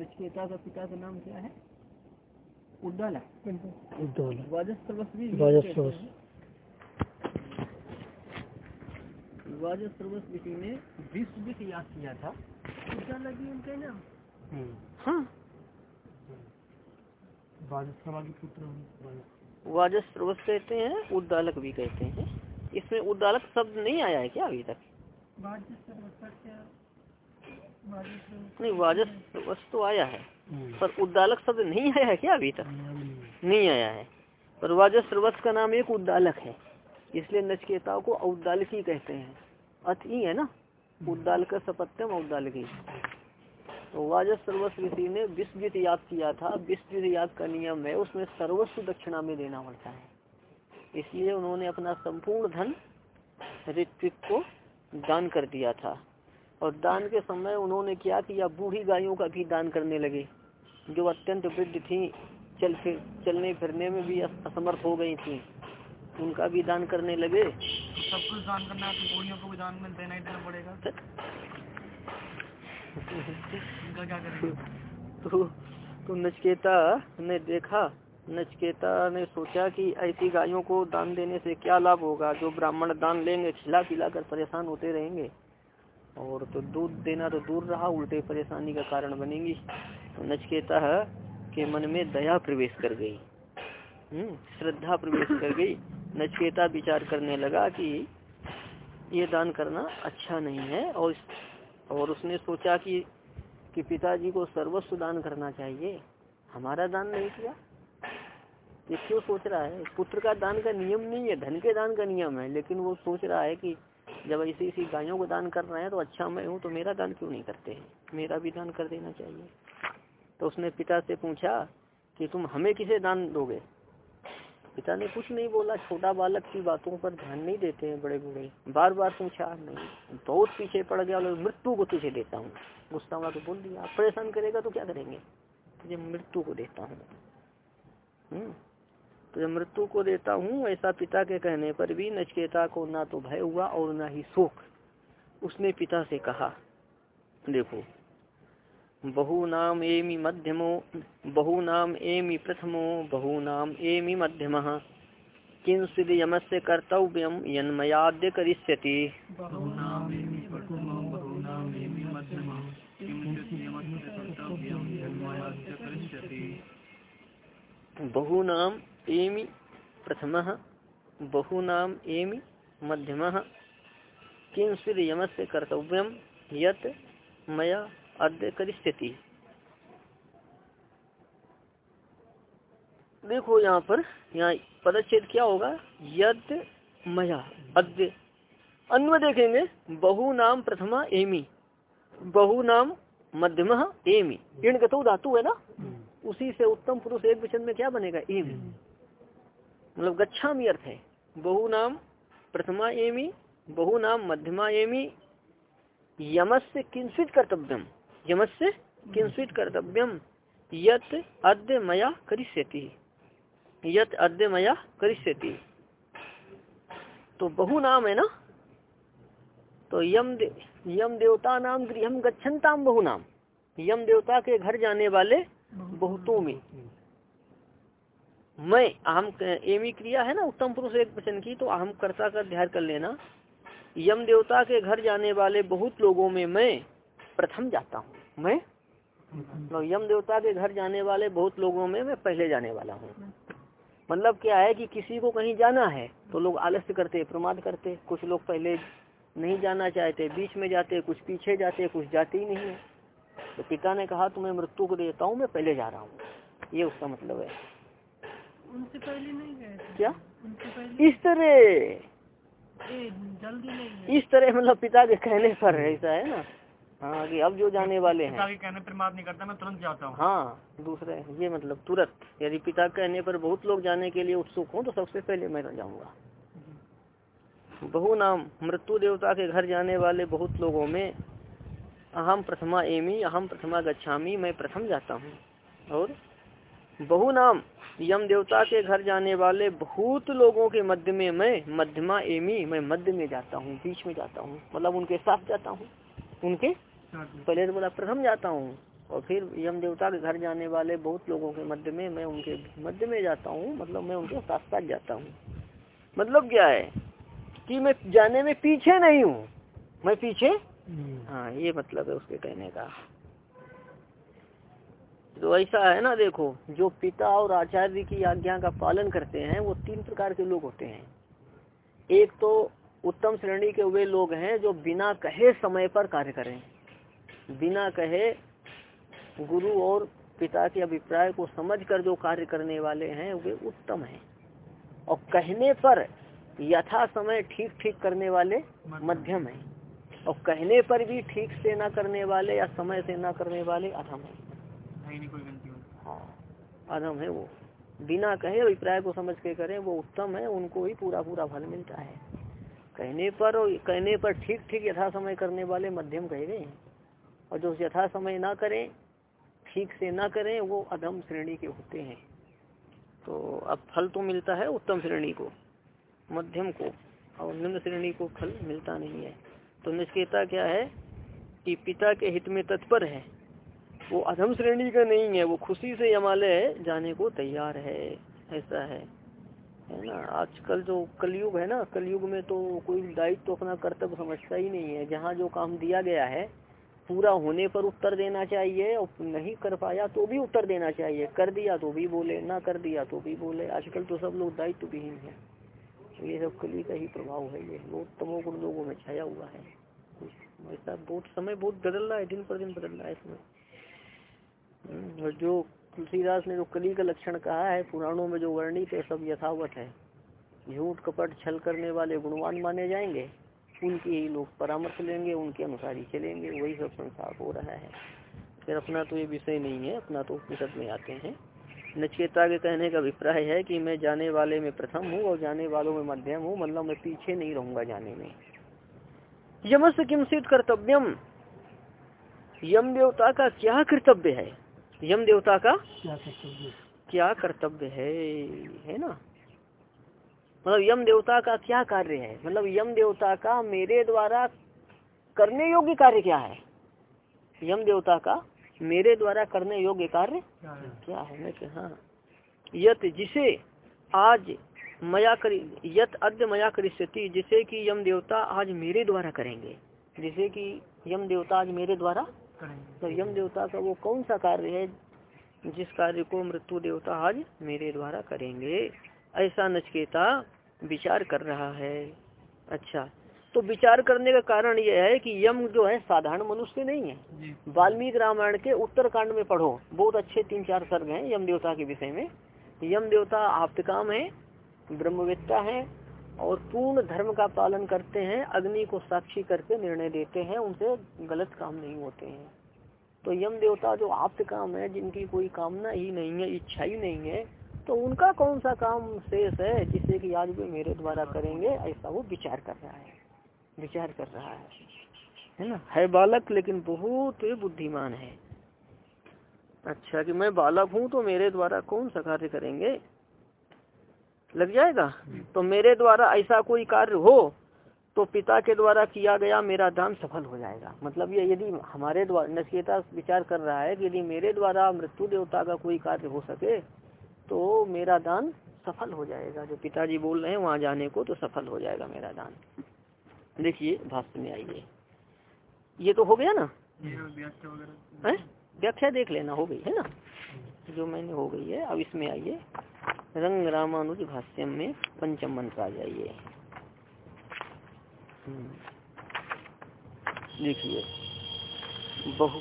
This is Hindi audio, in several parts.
नचकेता का पिता का नाम क्या है? उद्दालक उद्दालक वाजस्रवस भी वाजस्रवस वाजस्रवस ऋषि ने विश्व की याद किया था। उद्दालक भी उनके नाम? हम्म। हाँ। कहते हैं उद्दालक भी कहते हैं। इसमें उद्दालक शब्द नहीं आया है क्या अभी तक? नहीं वाजस्रवस तो आया है। हम्म। पर उद्दालक शब्द नहीं आया है क्या अभी तक? नहीं आया। है। पर वाजस्रवस का नाम एक उद्दालक है। इसलिए नचकेता को औद्दालकी कहते हैं। अथ ही है ना? उद्दालक सपत्यम औद्दालकी। तो वाजस्रवस ऋषि ने विश्वजित याद किया था। विश्वजित याद का नियम है उसमें सर्वस्व दक्षिणा में देना पड़ता है। इसलिए उन्होंने अपना संपूर्ण धन ऋत्विक को दान कर दिया था। और दान के समय उन्होंने क्या किया बूढ़ी गायों का भी दान करने लगे जो अत्यंत वृद्ध थी चल फिर चलने फिरने में भी असमर्थ हो गई थी। उनका भी दान करने लगे। सब कुछ दान करना है तो बूढ़ियों को भी दान में देना ही देना पड़ेगा। इनका क्या करेंगे? तो तो नचकेता ने देखा नचकेता ने सोचा कि ऐसी गायों को दान देने से क्या लाभ होगा जो ब्राह्मण दान लेंगे खिला पिला कर परेशान होते रहेंगे। और तो दूध देना तो दूर रहा, उल्टे परेशानी का कारण बनेगी। तो नचकेता के मन में दया प्रवेश कर गई। हम्म श्रद्धा प्रवेश कर गई। नचकेता विचार करने लगा कि ये दान करना अच्छा नहीं है और और उसने सोचा कि कि पिताजी को सर्वस्व दान करना चाहिए। हमारा दान नहीं किया। ये क्यों सोच रहा है? पुत्र का दान का नियम नहीं है, धन के दान का नियम है, लेकिन वो सोच रहा है कि जब ऐसी ऐसी गायों को दान कर रहे हैं तो अच्छा मैं हूँ तो मेरा दान क्यों नहीं करते हैं? मेरा भी दान कर देना चाहिए। तो उसने पिता से पूछा कि तुम हमें किसे दान दोगे? पिता ने कुछ नहीं बोला, छोटा बालक की बातों पर ध्यान नहीं देते हैं बड़े बूढ़े बार बार पूछा, नहीं, बहुत पीछे पड़ गया और मृत्यु को तुझे देता हूँ। गुस्सा हुआ तो बोल दिया परेशान करेगा तो क्या करेंगे? तुझे मृत्यु को देता हूँ। हम्म। तो मृत्यु को देता हूँ ऐसा पिता के कहने पर भी नचकेता को ना तो भय हुआ और ना ही शोक। उसने पिता से कहा देखो बहु नाम एमि मध्यमो बहु नाम एमि प्रथमो बहु नाम एमि मध्यम। किंचिद यमस्य कर्तव्यम यन्मयाद्य करिष्यति। बहु नाम एमि प्रथम बहु नाम एमि मध्यम। किंचिद यमस्य कर्तव्यम यत मया अद्य करिष्यति देखो यहाँ पर यहाँ पदच्छेद क्या होगा? यद मया अद्य अन्व देखेंगे बहु नाम प्रथमा एमी बहु नाम मध्यम एमी। गतो धातु है ना? उसी से उत्तम पुरुष एक वचन में क्या बनेगा? एम। मतलब गच्छामी अर्थ। है बहु नाम प्रथमा एमी बहु नाम मध्यमा एमी यमस्य किंचित कर्तव्यम। यमस्य किंचित कर्तव्यम। यत अद्य मया करिष्यति। यत अद्य मया करिष्यति। तो बहु नाम है ना तो यम दे, यम देवता नाम गृह गच्छनताम बहु नाम यम देवता के घर जाने वाले बहुतों में मैं अहम एमी क्रिया है ना उत्तम पुरुष एक वचन की तो अहम कर्ता का ध्यान कर लेना। यम देवता के घर जाने वाले बहुत लोगों में मैं प्रथम जाता हूँ। मैं? तो यम देवता के घर जाने वाले बहुत लोगों में मैं पहले जाने वाला हूँ। मतलब क्या है कि किसी को कहीं जाना है तो लोग आलस्य करते प्रमाद करते। कुछ लोग पहले नहीं जाना चाहते बीच में जाते कुछ पीछे जाते कुछ जाते ही नहीं है। तो पिता ने कहा तुम्हें मृत्यु को देता हूँ मैं पहले जा रहा हूँ। ये उसका मतलब है। उनसे पहले नहीं गए क्या? उनसे पहले? इस तरह। जल्दी नहीं इस तरह मतलब पिता के कहने पर ऐसा है ना? हाँ कि अब जो जाने वाले हैं। पिता के कहने पर मात नहीं करता मैं तुरंत जाता हूँ। हाँ दूसरे ये मतलब तुरंत। यदि पिता कहने पर बहुत लोग जाने के लिए उत्सुक हों तो सबसे पहले मैं जाऊँगा। बहु नाम मृत्यु देवता के घर जाने वाले बहुत लोगों में अहम प्रथमा एमी अहम प्रथमा गच्छामी मैं प्रथम जाता हूँ। और बहु नाम यम देवता के घर जाने वाले बहुत लोगों के मध्य में मैं मध्यमा एमी मैं मध्य में जाता हूँ बीच में जाता हूँ मतलब उनके साथ जाता हूँ उनके पहले तो बोला प्रथम जाता हूँ और फिर यम देवता के घर जाने वाले बहुत लोगों के मध्य में मैं उनके मध्य में जाता हूँ मतलब मैं उनके साथ साथ जाता हूँ। मतलब क्या है कि मैं जाने में पीछे नहीं हूँ मैं पीछे हाँ ये मतलब है उसके कहने का। तो ऐसा है ना देखो, जो पिता और आचार्य की आज्ञा का पालन करते हैं, वो तीन प्रकार के लोग होते हैं। एक तो उत्तम श्रेणी के वे लोग हैं जो बिना कहे समय पर कार्य करें। बिना कहे गुरु और पिता के अभिप्राय को समझकर जो कार्य करने वाले हैं, वे उत्तम हैं। और कहने पर यथा समय ठीक ठीक करने वाले मध्यम हैं। और कहने पर भी ठीक से ना करने वाले या समय से ना करने वाले अधम है। हाँ अधम है। वो। बिना कहे अभिप्राय को समझ के करें, वो उत्तम है, उनको ही पूरा पूरा फल मिलता है। कहने पर और कहने पर ठीक ठीक यथा समय करने वाले मध्यम कहे गए और जो यथा समय ना करें, ठीक से ना करें, वो अधम श्रेणी के होते हैं। तो अब फल तो मिलता है उत्तम श्रेणी को, मध्यम को, और निम्न श्रेणी को फल मिलता नहीं है। तो निष्केता क्या है कि पिता के हित में तत्पर है। वो अधम श्रेणी का नहीं है, वो खुशी से यमालय जाने को तैयार है, ऐसा है। है ना? आजकल जो कलयुग है ना, कलयुग में तो कोई दायित्व तो अपना कर्तव्य समझता ही नहीं है। जहाँ जो काम दिया गया है, पूरा होने पर उत्तर देना चाहिए और नहीं कर पाया तो भी उत्तर देना चाहिए। कर दिया तो भी बोले, ना कर दिया तो भी बोले। आजकल तो सब लोग दायित्व विहीन है। ये सब कली का ही प्रभाव है ये। बहुत तमोगुण लोगों में छाया हुआ है। ऐसा बहुत, समय बहुत बदल रहा है, दिन पर दिन बदल रहा है इसमें। और जो तुलसीदास ने जो कली का लक्षण कहा है, पुराणों में जो वर्णित है, सब यथावत है। झूठ कपट छल करने वाले गुणवान माने जाएँगे, उनकी ही लोग परामर्श लेंगे, उनके अनुसार ही चलेंगे, वही सब संसार हो रहा है। फिर अपना तो ये विषय नहीं है, अपना तो उपनिषद में आते हैं। नचकेता के कहने का अभिप्राय है कि मैं जाने वाले में प्रथम हूँ और जाने वालों में मध्यम हूँ मतलब मैं पीछे नहीं रहूँगा जाने में। यमस किमसित कर्तव्यम। यम देवता का क्या कर्तव्य है? यम देवता का क्या कर्तव्य है? है? ना? मतलब यम देवता का क्या कार्य है? मतलब यम देवता का मेरे द्वारा करने योग्य कार्य क्या है? यम देवता का मेरे द्वारा करने योग्य कार्य क्या है? मैं हाँ। यत जिसे आज मया कर यत अद्य मया करिष्यति जिसे कि यम देवता आज मेरे द्वारा करेंगे। जिसे कि यम देवता आज मेरे द्वारा तो यम देवता का वो कौन सा कार्य है जिस कार्य को मृत्यु देवता आज मेरे द्वारा करेंगे? ऐसा नचकेता विचार कर रहा है। अच्छा तो विचार करने का कारण यह है कि यम जो है साधारण मनुष्य नहीं है। वाल्मीकि रामायण के उत्तर कांड में पढ़ो बहुत अच्छे तीन चार सर्ग हैं यम देवता के विषय में। यम देवता आप्तकाम है ब्रह्मवेत्ता है और पूर्ण धर्म का पालन करते हैं, अग्नि को साक्षी करके निर्णय देते हैं, उनसे गलत काम नहीं होते हैं। तो यम देवता जो आप्त काम है, जिनकी कोई कामना ही नहीं है, इच्छा ही नहीं है तो उनका कौन सा काम शेष है, जिसे कि आज वे मेरे द्वारा करेंगे, ऐसा वो विचार कर रहा है। विचार कर रहा है। है ना? है बालक, लेकिन बहुत बुद्धिमान है। अच्छा कि मैं बालक हूँ तो मेरे द्वारा कौन सा कार्य करेंगे? लग जाएगा? तो मेरे द्वारा ऐसा कोई कार्य हो तो पिता के द्वारा किया गया मेरा दान सफल हो जाएगा। मतलब ये यदि हमारे द्वारा नचकेता विचार कर रहा है कि यदि मेरे द्वारा मृत्यु देवता का कोई कार्य हो सके तो मेरा दान सफल हो जाएगा। जो पिताजी बोल रहे हैं वहाँ जाने को तो सफल हो जाएगा मेरा दान। देखिए भाष्य में आइए। ये तो हो गया ना? है? व्याख्या देख लेना हो गई है ना? जो मैंने हो गई है अब इसमें आइए। रंग रामानुज भाष्यम में पंचम मंत्र आ जाइए हम्म। देखिए, बहु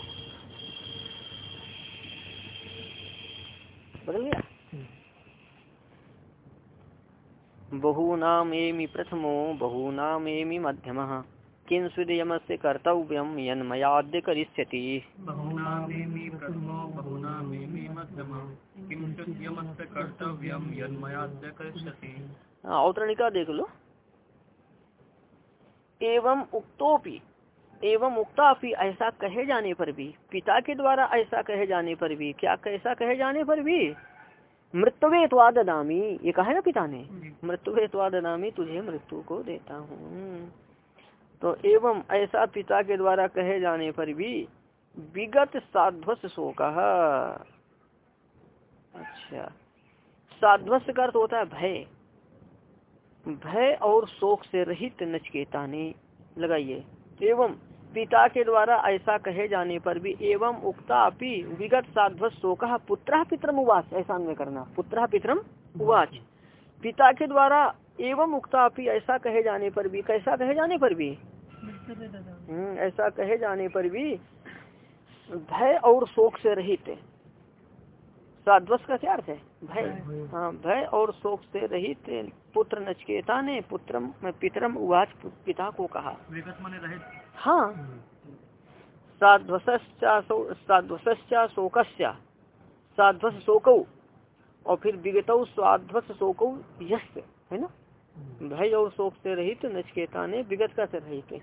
बदल गया? बहूनाम प्रथमो बहूनाम मध्यम। किंचिद यम से कर्तव्यम यन्मयाद्य करिष्यति। अवतरणिका देख लो। एवं उक्तोपि, एवं उक्ता ऐसा कहे जाने पर भी, पिता के द्वारा ऐसा कहे जाने पर भी, क्या कैसा कहे जाने पर भी? मृत्युवे त्वादनामी ये कहा है ना पिता ने? मृत्युवे त्वादनामी तुझे मृत्यु को देता हूँ। तो एवं ऐसा पिता के द्वारा कहे जाने पर भी, विगत साध्वस शोक। अच्छा। साध्वस का अर्थ होता है भय। भय और शोक से रहित नचकेता ने लगाइए। एवं पिता के द्वारा ऐसा कहे जाने पर भी एवं उक्ता अपनी विगत साध्वत शोक पुत्र पितरम उवाच ऐसा में करना। पुत्र पितरम उवाच। पिता के द्वारा एवं उक्ता अपनी ऐसा कहे जाने पर भी कैसा कहे जाने पर भी? हम्म, ऐसा कहे जाने पर भी भय और शोक से रहित साध्वस का क्या अर्थ है? भय। हाँ भय और शोक से रहित पुत्र नचकेता ने पुत्रम पितरम उवाच पिता को कहा। हाँ। साध्वसा शोकस्या साध्वस शोक और फिर विगत स्वाध्वस शोक यश है ना? भय और शोक से रहित नचकेता ने विगत का से रहित।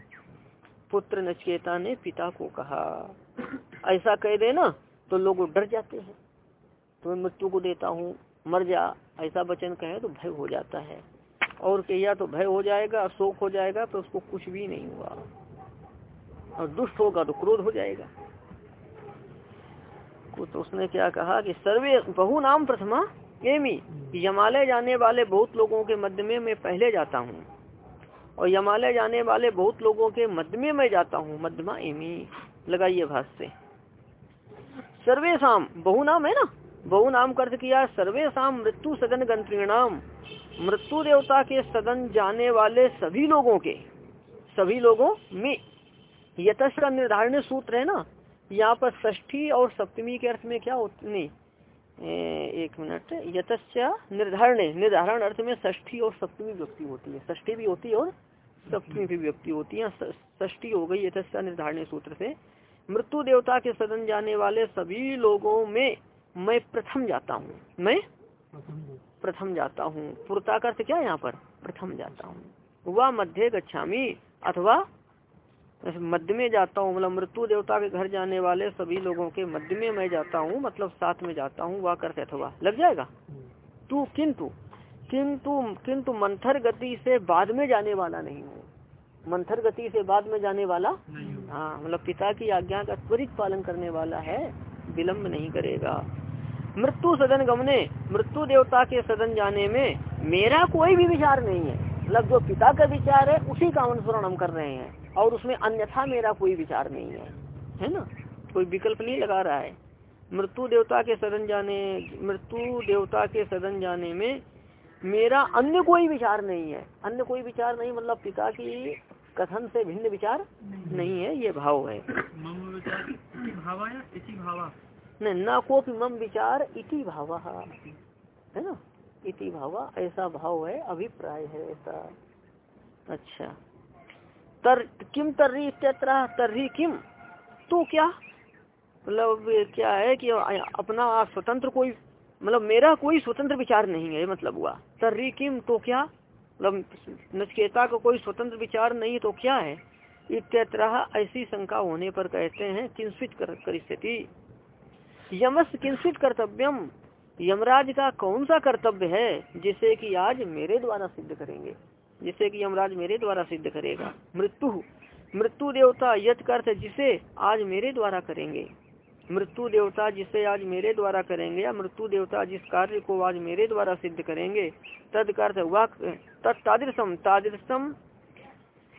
पुत्र नचकेता ने पिता को कहा। ऐसा कह देना तो लोग डर जाते हैं। तुम्हें मृत्यु को देता हूँ, मर जा, ऐसा वचन कहे तो भय हो जाता है। और कहिया तो भय हो जाएगा, शोक हो जाएगा तो उसको कुछ भी नहीं हुआ। और दुष्ट होगा तो क्रोध हो जाएगा। तो उसने क्या कहा कि सर्वे बहु नाम प्रथमा, एमी, यमालय जाने वाले बहुत लोगों के मध्य में मैं पहले जाता हूँ। और यमालय जाने वाले बहुत लोगों के मध्य में मैं जाता हूँ मध्यमा एमी, लगाइए भाष से। सर्वे शाम बहु नाम है ना? बहु नाम कर्त किया सर्वेशा मृत्यु सदन गंत्रीणाम मृत्यु देवता के सदन जाने वाले सभी लोगों के, सभी लोगों में। यतश का निर्धारण सूत्र है ना, यहाँ पर ष्ठी और सप्तमी के अर्थ में क्या नहीं एक मिनट यतस्या निर्धारण निर्धारण अर्थ में ष्ठी और सप्तमी व्यक्ति होती है। ष्ठी भी होती है और सप्तमी भी व्यक्ति होती है। ष्ठी हो गई यतस्या निर्धारण सूत्र से। मृत्यु देवता के सदन जाने वाले सभी लोगों में। मैं प्रथम जाता हूँ। मैं प्रथम जाता हूँ। पुरता अर्थ क्या यहाँ पर? प्रथम जाता हूँ। वह मध्य गच्छामी अथवा मध्य में जाता हूँ। मतलब मृत्यु देवता के घर जाने वाले सभी लोगों के मध्य में मैं जाता हूँ। मतलब साथ में जाता हूँ। वह करते अथवा लग जाएगा? तू किंतु किंतु किंतु मंथर गति से बाद में जाने वाला नहीं हूँ। मंथर गति से बाद में जाने वाला हाँ। मतलब पिता की आज्ञा का त्वरित पालन करने वाला है विलम्ब नहीं करेगा। मृत्यु सदन गमने मृत्यु देवता के सदन जाने में मेरा कोई भी विचार नहीं है। मतलब जो पिता का विचार है उसी का अनुसरण हम कर रहे हैं। और उसमें अन्यथा मेरा कोई विचार नहीं है। है ना? कोई विकल्प नहीं लगा रहा है। मृत्यु देवता के सदन जाने मृत्यु देवता के सदन जाने में मेरा अन्य कोई विचार नहीं है। अन्य कोई विचार नहीं मतलब पिता की कथन से भिन्न विचार नहीं है। ये भाव है। भावा? न कोपि मम विचार इति भाव। है ना? इति भाव, ऐसा भाव है, अभिप्राय है ऐसा। अच्छा। तर किम तर्री इत्यत्र? तर्री किम तो क्या? मतलब क्या है कि अपना स्वतंत्र कोई मतलब मेरा कोई स्वतंत्र विचार नहीं है मतलब हुआ। तर्री किम तो क्या? मतलब नचकेता का कोई स्वतंत्र विचार नहीं तो क्या है? इत्यत्र ऐसी शंका होने पर कहते हैं, किंसित कर स्थिति यमस किंचित कर्तव्यम। यमराज का कौन सा कर्तव्य है, जिसे कि आज मेरे द्वारा सिद्ध करेंगे? जिसे कि यमराज मेरे द्वारा सिद्ध करेगा। मृत्यु। मृत्यु देवता यथ कर्त जिसे आज मेरे द्वारा करेंगे। मृत्यु देवता जिसे आज मेरे द्वारा करेंगे या मृत्यु देवता जिस कार्य को आज मेरे द्वारा सिद्ध करेंगे, तद कर्त वाक तत्तादृशम तादृशम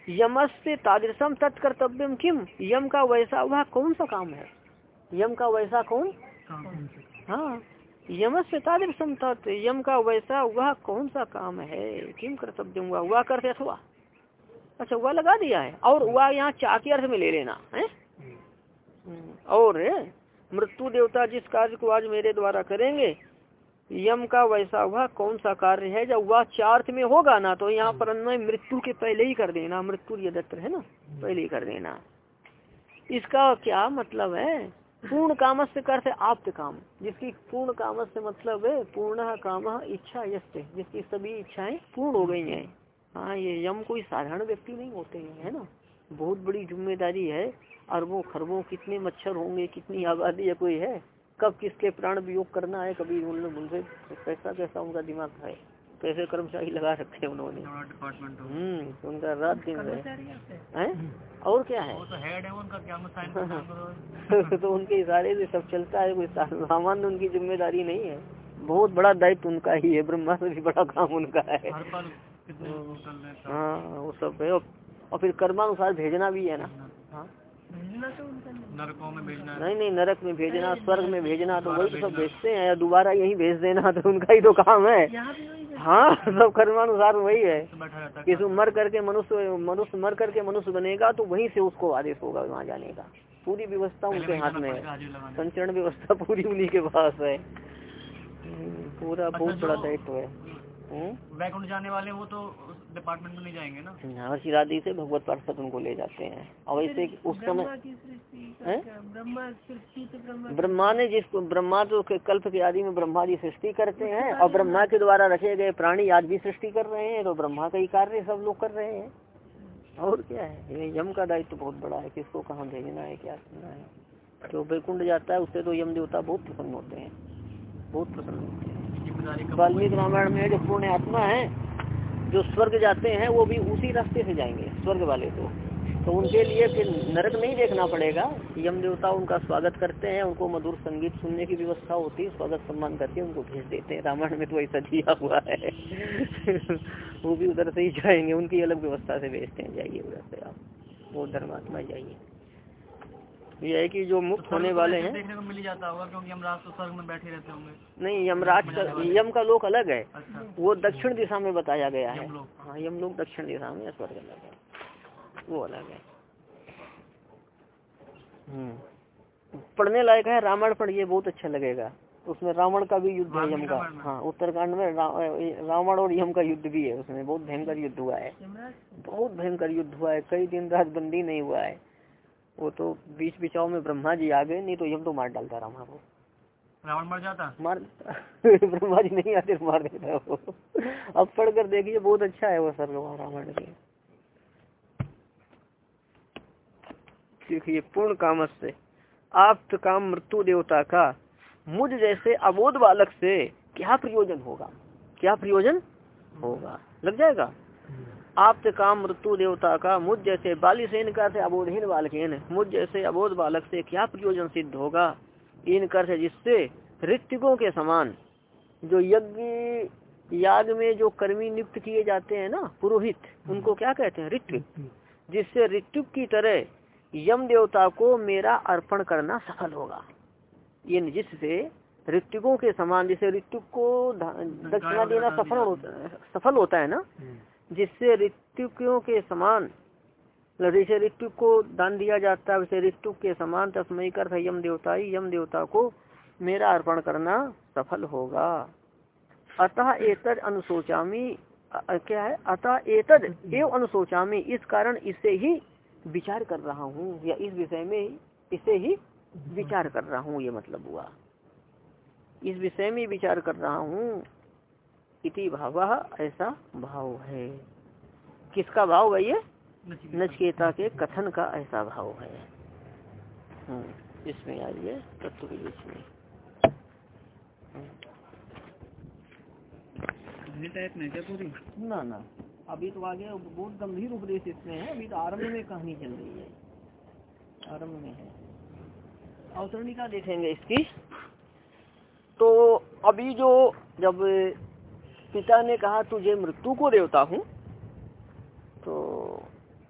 यमस्य तादृशम तत्कर्तव्यम किम? यम का वैसा वह कौन सा काम है? यम का वैसा कौन? हाँ यम से तादृशम तत् यम का वैसा वह कौन सा काम है? किम कर्तव्य हुआ? हुआ करते अथवा? अच्छा वह लगा दिया है। और वह यहाँ चा के अर्थ में ले लेना है? हम्म, और मृत्यु देवता जिस कार्य को आज मेरे द्वारा करेंगे यम का वैसा वह कौन सा कार्य है? जब वह चार्थ में होगा ना तो यहाँ पर मृत्यु के पहले ही कर देना। मृत्यु ये दत्त है ना पहले ही कर देना। इसका क्या मतलब है? पूर्ण काम से करते आप्त काम। जिसकी पूर्ण काम से मतलब है, पूर्ण काम इच्छा यस्त, जिसकी सभी इच्छाएँ पूर्ण हो गई हैं। हाँ ये यम कोई साधारण व्यक्ति नहीं होते हैं, है ना? बहुत बड़ी ज़िम्मेदारी है। अरबों, खरबों कितने मच्छर होंगे, कितनी आबादी है, कोई है? कब किसके प्राण वियोग करना है, कभी उनसे कैसा कैसा उनका दिमाग है? कैसे कर्मचारी लगा रखे हैं उन्होंने? डिपार्टमेंट हम्म उनका रात दिन? हैं। और क्या है? तो हेड है उनका क्या मैं साइन करो तो उनके इशारे से सब चलता है कोई सामान्य उनकी ज़िम्मेदारी नहीं है। बहुत बड़ा दायित्व उनका ही है ब्रह्मा से भी बड़ा काम उनका है। हैं वो सब है। और फिर कर्मानुसार भेजना भी है ना। हाँ? तो नरकों में भेजना नहीं नहीं नरक में भेजना स्वर्ग में भेजना तो वही तो सब भेजते हैं या दोबारा यही भेज देना तो उनका ही तो काम है। हाँ सब कर्मानुसार वही है। किसी मर करके मनुष्य मनुष्य मर करके मनुष्य बनेगा तो वहीं से उसको आदेश होगा वहाँ जाने का। पूरी व्यवस्था उनके हाथ में है। संचरण व्यवस्था पूरी उन्हीं के पास है। हम्म, पूरा बहुत अच्छा, बड़ा जो- दायित्व है। हम्म? वैकुंठ जाने वाले वो तो डिपार्टमेंट में नहीं जाएँगे ना? हर शिरादी से भगवत पार्षद उनको ले जाते हैं। और वैसे उस समय ब्रह्मा सृष्टि तो ने जिसको ब्रह्मा तो के कल्प के आदि में ब्रह्मा जी सृष्टि करते हैं और ब्रह्मा के द्वारा रखे गए प्राणी आज भी सृष्टि कर रहे हैं तो ब्रह्मा का ही कार्य सब लोग कर रहे हैं। और क्या है? ये यम का दायित्व बहुत बड़ा है किसको कहाँ भेजना है क्या करना है? जो वैकुंठ जाता है उससे तो यम देवता बहुत प्रसन्न होते हैं। बहुत प्रसन्न होते हैं। वाल्मीकि रामायण में जो पूर्ण आत्मा है जो स्वर्ग जाते हैं वो भी उसी रास्ते से जाएँगे स्वर्ग वाले तो। तो उनके लिए फिर नरक नहीं देखना पड़ेगा यम देवता उनका स्वागत करते हैं उनको मधुर संगीत सुनने की व्यवस्था होती है स्वागत सम्मान करके उनको भेज देते हैं। रामायण में तो ऐसा दिया हुआ है। वो भी उधर से ही जाएँगे उनकी अलग व्यवस्था से भेजते हैं। जाइए उधर से आप वो धर्मात्मा जाइए। ये है कि जो मुक्त होने वाले हैं। देखने को मिल जाता होगा क्योंकि हम रात को स्वर्ग में बैठे रहते होंगे। नहीं यमराज का यम का लोक अलग है। अच्छा। वो दक्षिण दिशा में बताया गया है। हाँ यम लोग दक्षिण दिशा में स्वर्ग अलग है। वो अलग है। हम्म। पढ़ने लायक है रामायण पढ़िए बहुत अच्छा लगेगा। उसमें रावण का भी युद्ध है यम का। हाँ उत्तरकांड में रावण और यम का युद्ध भी है उसमें। बहुत भयंकर युद्ध हुआ है। बहुत भयंकर युद्ध हुआ है। कई दिन रात बंदी नहीं हुआ है। वो तो बीच बिचाव में ब्रह्मा जी आ गए नहीं तो यम तो मार डालता रावण को रावण मर जाता? मार ब्रह्मा जी नहीं आते मार देता वो। अब पढ़ कर देखिए बहुत अच्छा है वो सर रामायण के देखिए पूर्ण काम से। आप काम मृत्यु देवता का। मुझ जैसे अबोध बालक से क्या प्रयोजन होगा? क्या प्रयोजन होगा? लग जाएगा? आप काम मृत्यु देवता का मुझ जैसे बालिसेन का से अबोधहीन बालकेन मुझ जैसे अबोध बालक से क्या प्रयोजन सिद्ध होगा? इन कर से जिससे ऋतिकों के समान जो यज्ञ याग में जो कर्मी नियुक्त किए जाते हैं ना पुरोहित उनको क्या कहते हैं? ऋतु जिससे ऋतु की तरह यम देवता को मेरा अर्पण करना सफल होगा। ये जिससे ऋतुकों के समान जैसे ऋतु को दक्षिणा देना सफल होता सफल होता है ना? जिससे ऋतुकों के समान मतलब जैसे ऋतु को दान दिया जाता है, वैसे ऋतु के समान तस्मय कर यम देवता यम देवता को मेरा अर्पण करना सफल होगा। अतः एतद अनुसोचामी क्या है? अतः एतद एव अनुसोचामी इस कारण इसे ही विचार कर रहा हूँ, या इस विषय में इसे ही विचार कर रहा हूँ, ये मतलब हुआ। इस विषय में विचार कर रहा हूँ इति भाव ऐसा भाव है। किसका भाव है ये? नचकेता। के कथन का ऐसा भाव है। हम्म, इसमें आइए तत्व के बीच में। ना ना। अभी तो आगे बहुत गंभीर उपदेश इसमें है। अभी तो आरंभ में कहानी चल रही है। आरंभ में है। अवतरणिका देखेंगे इसकी। तो अभी जो जब पिता ने कहा, तुझे मृत्यु को देवता हूँ। तो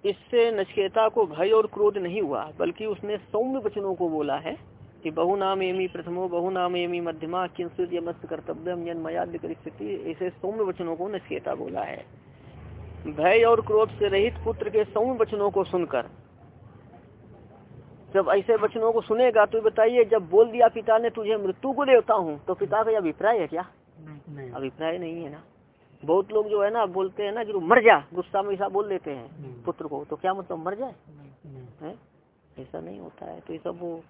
इससे नचकेता को भय और क्रोध नहीं हुआ, बल्कि उसने सौम्य वचनों को बोला है कि, बहु नाम एमी प्रथमो, बहु नाम एमी मध्यमा किंसित यमस्त मयाद स्थिति ऐसे सौम्य वचनों को नचकेता बोला है। भय और क्रोध से रहित पुत्र के सौम्य वचनों को सुनकर, जब ऐसे वचनों को सुनेगा तो बताइए, जब बोल दिया पिता ने, तुझे मृत्यु को देवता हूँ तो पिता का अभिप्राय है क्या? अभिप्राय नहीं है ना। बहुत लोग जो है ना बोलते हैं ना कि मर जा गुस्सा में ऐसा बोल देते हैं पुत्र को। तो क्या मतलब मर जाए? है? ऐसा नहीं होता है। तो ये सब वो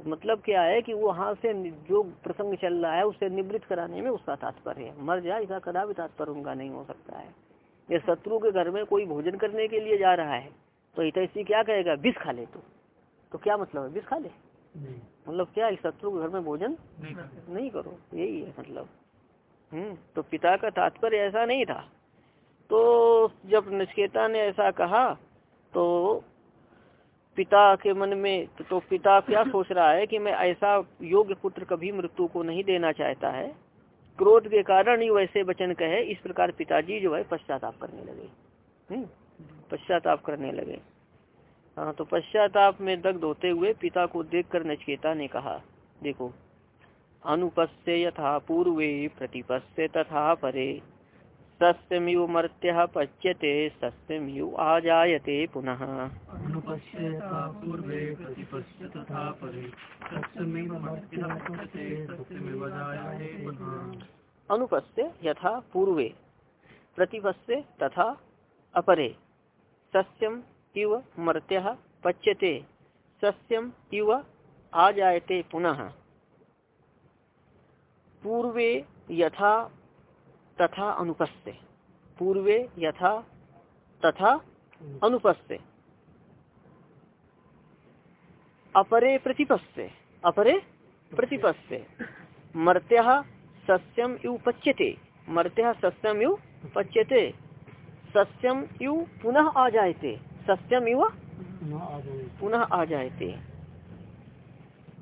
मतलब क्या है कि वो वहाँ से जो प्रसंग चल रहा है उसे निवृत्त कराने में उसका तात्पर्य है। मर जाए ऐसा कदापि तात्पर्य उनका नहीं हो सकता है। ये शत्रु के घर में कोई भोजन करने के लिए जा रहा है तो हितैषी क्या कहेगा? विष खा ले तो। तो क्या मतलब है? विष खा ले। मतलब क्या है शत्रु के घर में भोजन नहीं नहीं करो? यही है मतलब। हम्म तो पिता का तात्पर्य ऐसा नहीं था। तो जब नचकेता ने ऐसा कहा तो पिता के मन में तो, तो पिता क्या सोच रहा है कि मैं ऐसा योग्य पुत्र कभी मृत्यु को नहीं देना चाहता है? क्रोध के कारण ही वैसे वचन कहे इस प्रकार पिताजी जो है पश्चाताप करने लगे। हम्म पश्चाताप करने लगे। हाँ तो पश्चाताप में दग्ध होते हुए पिता को देखकर नचकेता ने कहा देखो अनुपस्थे यथा पूर्वे प्रतिपस्थे तथा परे। सस्यमिव मर्त्य पच्यते सस्यमिव आजायते पुनः। अनुपस्थे यथा पूर्वे प्रतिपस्थे तथा अपरे। सस्यम इव मर्त्य पच्यते सस्यम इव आजायते पुनः। पूर्वे यथा तथा अनुपस्थे। पूर्वे यथा तथा अनुपस्थे। अपरे प्रतिपस्थे। अपरे प्रतिपस्थे। मर्त्य सस्यम यु पच्यते। मर्त्य सस्यम यु पच्यते। सस्यम यु पुनः आ जायते सस्यम यु पुनः आ जायते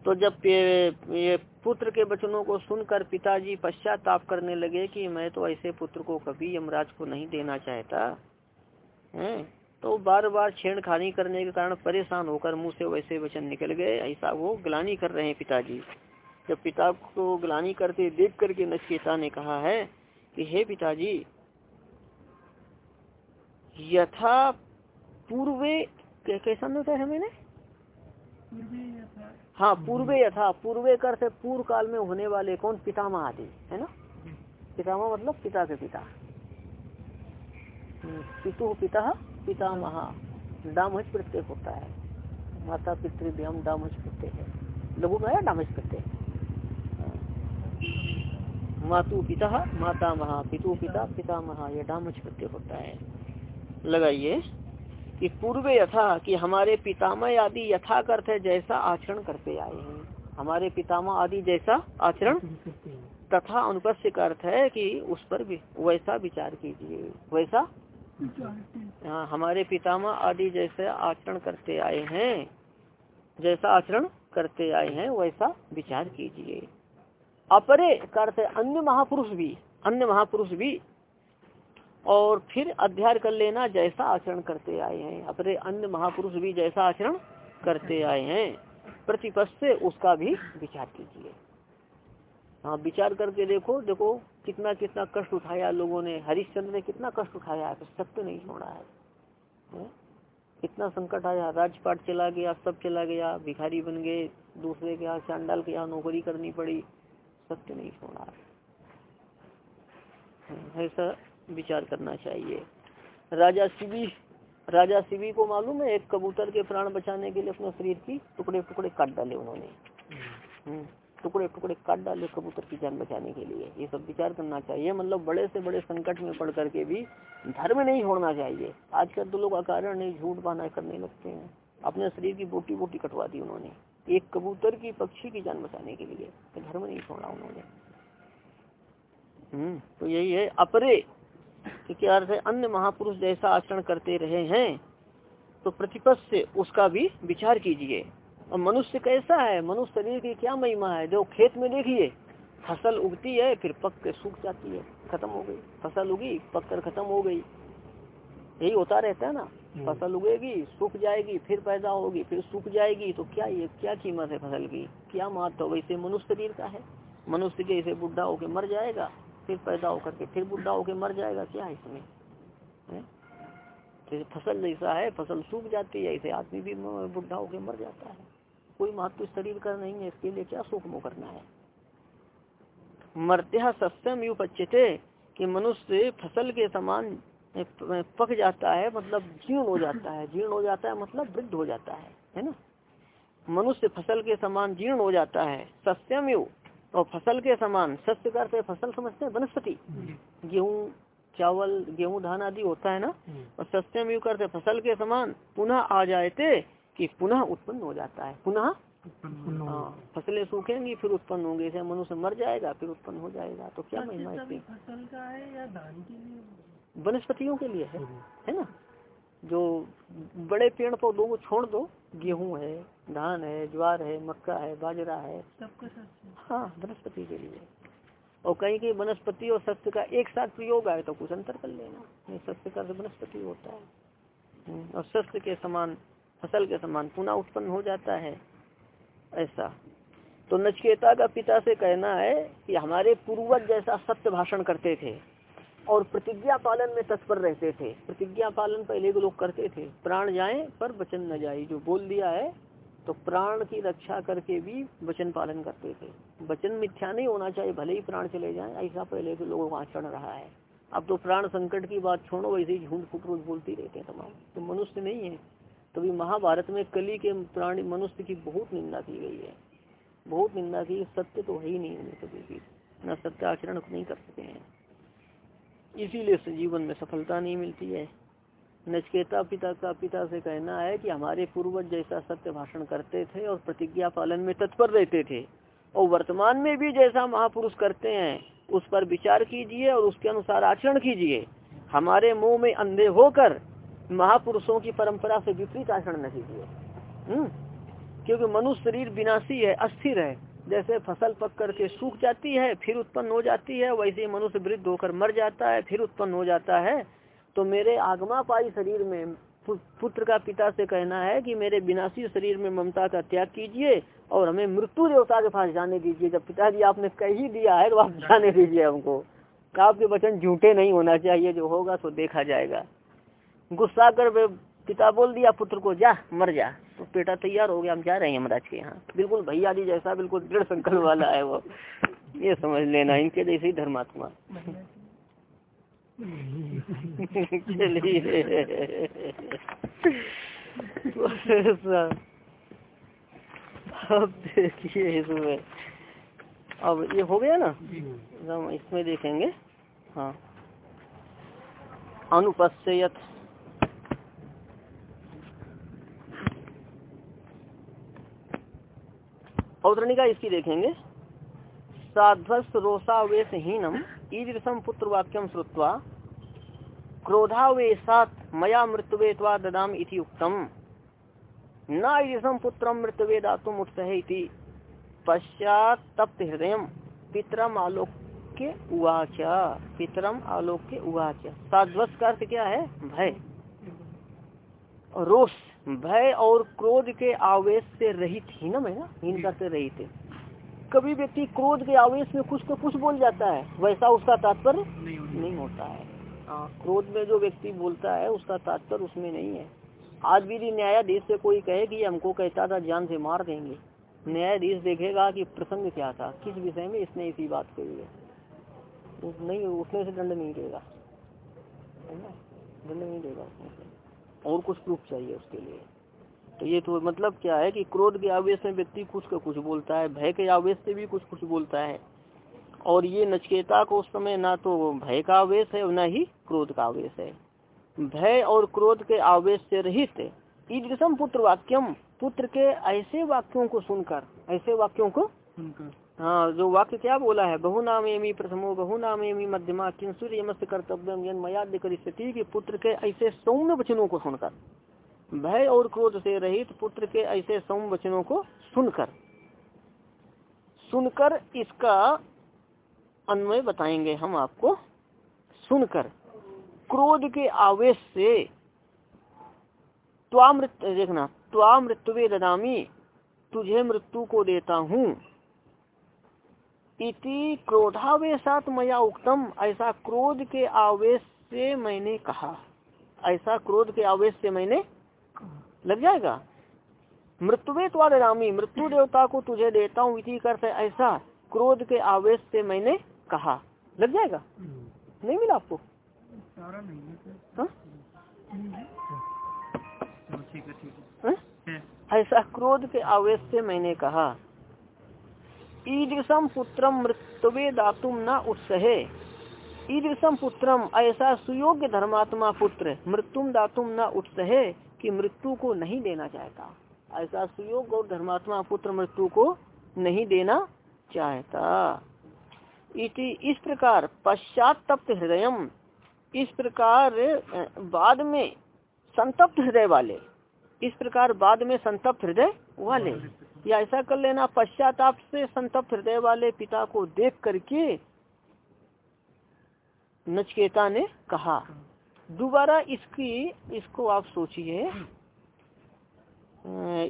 तो जब ये, पुत्र के वचनों को सुनकर पिताजी पश्चाताप करने लगे कि मैं तो ऐसे पुत्र को कभी यमराज को नहीं देना चाहता है? तो बार बार छेड़खानी करने के कारण परेशान होकर मुँह से वैसे वचन निकल गए ऐसा वो ग्लानी कर रहे हैं पिताजी। जब पिता को ग्लानी करते देख करके नचकेता ने कहा है कि हे पिताजी यथा पूर्वे कैसा है मैंने हाँ पूर्वे यथा पूर्वे कर से पूर्व काल में होने वाले कौन? पितामह आदि है ना? पितामह मतलब पिता के पिता। हम्म, पितु पिता पितामह। डामच प्रत्यय होता है। माता पितृभ्यम डामच प्रत्यय है। लघु में डामच प्रत्यय हाँ। मातु पिता माता महा पितु पिता पितामह यह डामच प्रत्यय होता है। लगाइए। कि पूर्व यथा कि हमारे पितामह आदि यथा अर्थ है जैसा आचरण करते आए हैं। हमारे पितामह आदि जैसा आचरण तथा अनुपस्य का अर्थ है कि उस पर भी वैसा विचार कीजिए वैसा? हाँ हमारे पितामह आदि जैसे आचरण करते आए हैं जैसा आचरण करते आए हैं वैसा विचार कीजिए। अपरे का अर्थ है अन्य महापुरुष भी अन्य महापुरुष भी और फिर अध्ययन कर लेना जैसा आचरण करते आए हैं। अपने अन्य महापुरुष भी जैसा आचरण करते आए हैं। प्रतिपक्ष से उसका भी विचार कीजिए। हाँ विचार करके देखो देखो कितना कितना कष्ट उठाया लोगों ने। हरिश्चंद्र ने कितना कष्ट उठाया है सत्य नहीं छोड़ा है। कितना संकट आया, राजपाट चला गया, सब चला गया, भिखारी बन गए, दूसरे के यहाँ चांडाल के यहाँ नौकरी करनी पड़ी सत्य नहीं छोड़ा है, ऐसा विचार करना चाहिए। राजा शिवी राजा शिवी को मालूम है एक कबूतर के प्राण बचाने के लिए अपने शरीर की टुकड़े टुकड़े काट डाले उन्होंने। हम्म, टुकड़े टुकड़े काट डाले कबूतर की जान बचाने के लिए। ये सब विचार करना चाहिए मतलब बड़े से बड़े संकट में पड़ करके भी धर्म नहीं छोड़ना चाहिए। आजकल तो लोग अकारण नहीं झूठ बहाना करने लगते हैं। अपने शरीर की बोटी बोटी कटवा दी उन्होंने। एक कबूतर की पक्षी की जान बचाने के लिए तो धर्म नहीं छोड़ा उन्होंने। हम्म तो यही है अपरे कि क्या अर्थ है? अन्य महापुरुष जैसा आचरण करते रहे हैं तो प्रतिपक्ष से उसका भी विचार कीजिए। और मनुष्य कैसा है? मनुष्य शरीर की क्या महिमा है? जो खेत में देखिए फ़सल उगती है फिर पक के सूख जाती है खत्म हो गई। फ़सल उगी पक कर खत्म हो गई। यही होता रहता है ना। हम्म। फ़सल उगेगी सूख जाएगी फिर पैदा होगी फिर सूख जाएगी तो क्या ये क्या कीमत है फ़सल की? क्या महत्व वैसे मनुष्य शरीर का है। मनुष्य के इसे बुढ़ा होकर मर जाएगा। फिर पैदा होकर के, फिर बुढ़ा होकर मर जाएगा क्या इसमें? जैसे फ़सल जैसा है, फ़सल सूख जाती है ऐसे आदमी भी बुढ़ा होकर मर जाता है। कोई महत्व शरीर का नहीं है, इसके लिए क्या सुख मोह करना है? मर्त्या सस्यम यु पच्चते कि मनुष्य फ़सल के समान पक जाता है मतलब जीर्ण हो जाता है। जीर्ण हो जाता है मतलब वृद्ध हो जाता है है ना? मनुष्य फ़सल के समान जीर्ण हो जाता है। सस्यम यु और फ़सल के समान सत्य करते फ़सल समझते हैं वनस्पति। गेहूँ चावल गेहूँ धान आदि होता है ना और सस्यम यू करते फ़सल के समान पुनः आ जाते कि पुनः उत्पन्न हो जाता है। पुनः? हाँ फ़सलें सूखेंगी फिर उत्पन्न होंगे। जैसे मनुष्य मर जाएगा फिर उत्पन्न हो जाएगा। तो क्या महिमा इसकी? फ़सल का है या धान के लिए? वनस्पतियों के लिए है है ना? जो बड़े पेड़ पौधों को छोड़ दो गेहूँ है धान है ज्वार है मक्का है बाजरा है। सबका हाँ। वनस्पति के लिए। और कहीं कहीं वनस्पति और सत्य का एक साथ प्रयोग आए तो कुछ अंतर कर लेना। नहीं सत्य का तो वनस्पति होता है। हम्म, और सत्य के समान फ़सल के समान पुनः उत्पन्न हो जाता है। ऐसा। तो नचकेता का पिता से कहना है कि हमारे पूर्वज जैसा सत्य भाषण करते थे। और प्रतिज्ञा पालन में तत्पर रहते थे। प्रतिज्ञा पालन पहले के लोग करते थे। प्राण जाए, पर वचन न जाए। जो बोल दिया है तो प्राण की रक्षा करके भी वचन पालन करते थे। वचन मिथ्या नहीं होना चाहिए, भले ही प्राण चले जाए, ऐसा पहले के लोगों का आचरण रहा है। अब तो प्राण संकट की बात छोड़ो वैसे ही झूठ फूट रोज बोलती रहते हैं तमाम। तो मनुष्य नहीं है। तो महाभारत में कली के प्राणी, मनुष्य की बहुत निंदा की गई है। बहुत निंदा की, सत्य तो है ही नहीं। उन्हें कभी भी न सत्य आचरण नहीं कर सकते हैं। इसीलिए जीवन में सफलता नहीं मिलती है। नचकेता पिता का पिता से कहना है कि हमारे पूर्वज जैसा सत्य भाषण करते थे और प्रतिज्ञा पालन में तत्पर रहते थे, और वर्तमान में भी जैसा महापुरुष करते हैं, उस पर विचार कीजिए और उसके अनुसार आचरण कीजिए। हमारे मुँह में अंधे होकर महापुरुषों की परंपरा से विपरीत आचरण न कीजिए। हम्म? क्योंकि मनुष्य शरीर विनाशी है, अस्थिर है। जैसे फ़सल पक करके सूख जाती है, फिर उत्पन्न हो जाती है, वैसे ही मनुष्य वृद्ध होकर मर जाता है, फिर उत्पन्न हो जाता है। तो मेरे आगमा पाई शरीर में पुत्र का पिता से कहना है कि मेरे विनाशी शरीर में ममता का त्याग कीजिए और हमें मृत्यु देवता के पास जाने दीजिए। जब पिताजी आपने कह ही दिया है तो आप जाने दीजिए हमको। आपके वचन झूठे नहीं होना चाहिए, जो होगा तो देखा जाएगा। गुस्सा कर पिता बोल दिया, पुत्र को, जा, मर जा। तो बेटा तैयार हो गया हम जा रहे हैं यमराज के यहाँ। बिल्कुल भैया जी जैसा बिल्कुल दृढ़ संकल्प वाला है वो। ये समझ लेना इनके जैसे ही धर्मात्मा। चलिए। अब देखिए इसमें। अब ये हो गया ना? हम इसमें देखेंगे। हाँ। अनुपस्यत अवतरणिका इसकी देखेंगे। साध्वस्त रोषावेश हीनम ईदृशम पुत्र वाक्यम श्रुत्वा, क्रोधावेशात मया मृत्युवेत्वा ददाम इति उक्तम। न ईदृशम पुत्रम मृत्युवे दातुम उत्सहे पश्चात तप्त हृदय पितरम आलोक्य उवाच, पितरम आलोक्य उवाच। साध्वस्त का अर्थ क्या है? भय। रोष। भय और क्रोध के आवेश से रहित हीनम है ना हीन करते रहित कभी व्यक्ति क्रोध के आवेश में कुछ तो कुछ बोल जाता है वैसा उसका तात्पर्य नहीं, नहीं होता है। हाँ क्रोध में जो व्यक्ति बोलता है उसका तात्पर्य उसमें नहीं है। आज भी न्यायाधीश से कोई कहे कि हमको कहता था जान से मार देंगे। न्यायाधीश देखेगा कि प्रसंग क्या था किस विषय में इसने इसी बात कही है। नहीं उसने से दंड नहीं देगा। दंड नहीं देगा उसमें से। और कुछ प्रूफ चाहिए उसके लिए। तो ये तो मतलब क्या है कि क्रोध के आवेश में व्यक्ति कुछ का कुछ बोलता है, भय के आवेश से भी कुछ कुछ बोलता है। और ये नचकेता को उस समय ना तो भय का आवेश है और न ही क्रोध का आवेश है। भय और क्रोध के आवेश से रहित ईदृशम पुत्र वाक्यम, पुत्र के ऐसे वाक्यों को सुनकर, ऐसे वाक्यों को हाँ जो वाक्य क्या बोला है? बहु नाम एमी प्रथमो, बहु नाम एमी मध्यमा किंसुर यमस्त कर्तव्य मयाद करिस्थिति के पुत्र के ऐसे सौम्य वचनों को सुनकर, भय और क्रोध से रहित पुत्र के ऐसे सौम्य वचनों को सुनकर सुनकर इसका अन्वय बताएँगे हम आपको। सुनकर, क्रोध के आवेश से त्वामृत, देखना त्वामृत्युवे ददामी, तुझे मृत्यु को देता हूँ। इति क्रोधावेशात मया उक्तम ऐसा क्रोध के आवेश से मैंने कहा। ऐसा क्रोध के आवेश से मैंने लग जाएगा? मृत्युवे रामी मृत्यु देवता को तुझे देता हूँ इति कर ऐसा क्रोध के आवेश से मैंने कहा। लग जाएगा? नहीं मिला आपको? हाँ? हाँ? ऐसा क्रोध के आवेश से मैंने कहा। ईदृशम पुत्रम मृत्युवे दातुम न उत्सहे। ईदृशम पुत्रम ऐसा सुयोग्य धर्मात्मा पुत्र मृत्युम दातुम न उत्सहे कि मृत्यु को नहीं देना चाहता। ऐसा सुयोग और धर्मात्मा पुत्र मृत्यु को नहीं देना चाहता। इति इस प्रकार पश्चात तप्त हृदय, इस प्रकार बाद में संतप्त हृदय वाले, इस प्रकार बाद में संतप्त हृदय वाले। या ऐसा कर लेना पश्चाताप से संतप्त हृदय वाले पिता को देख करके नचकेता ने कहा। दोबारा इसकी इसको आप सोचिए।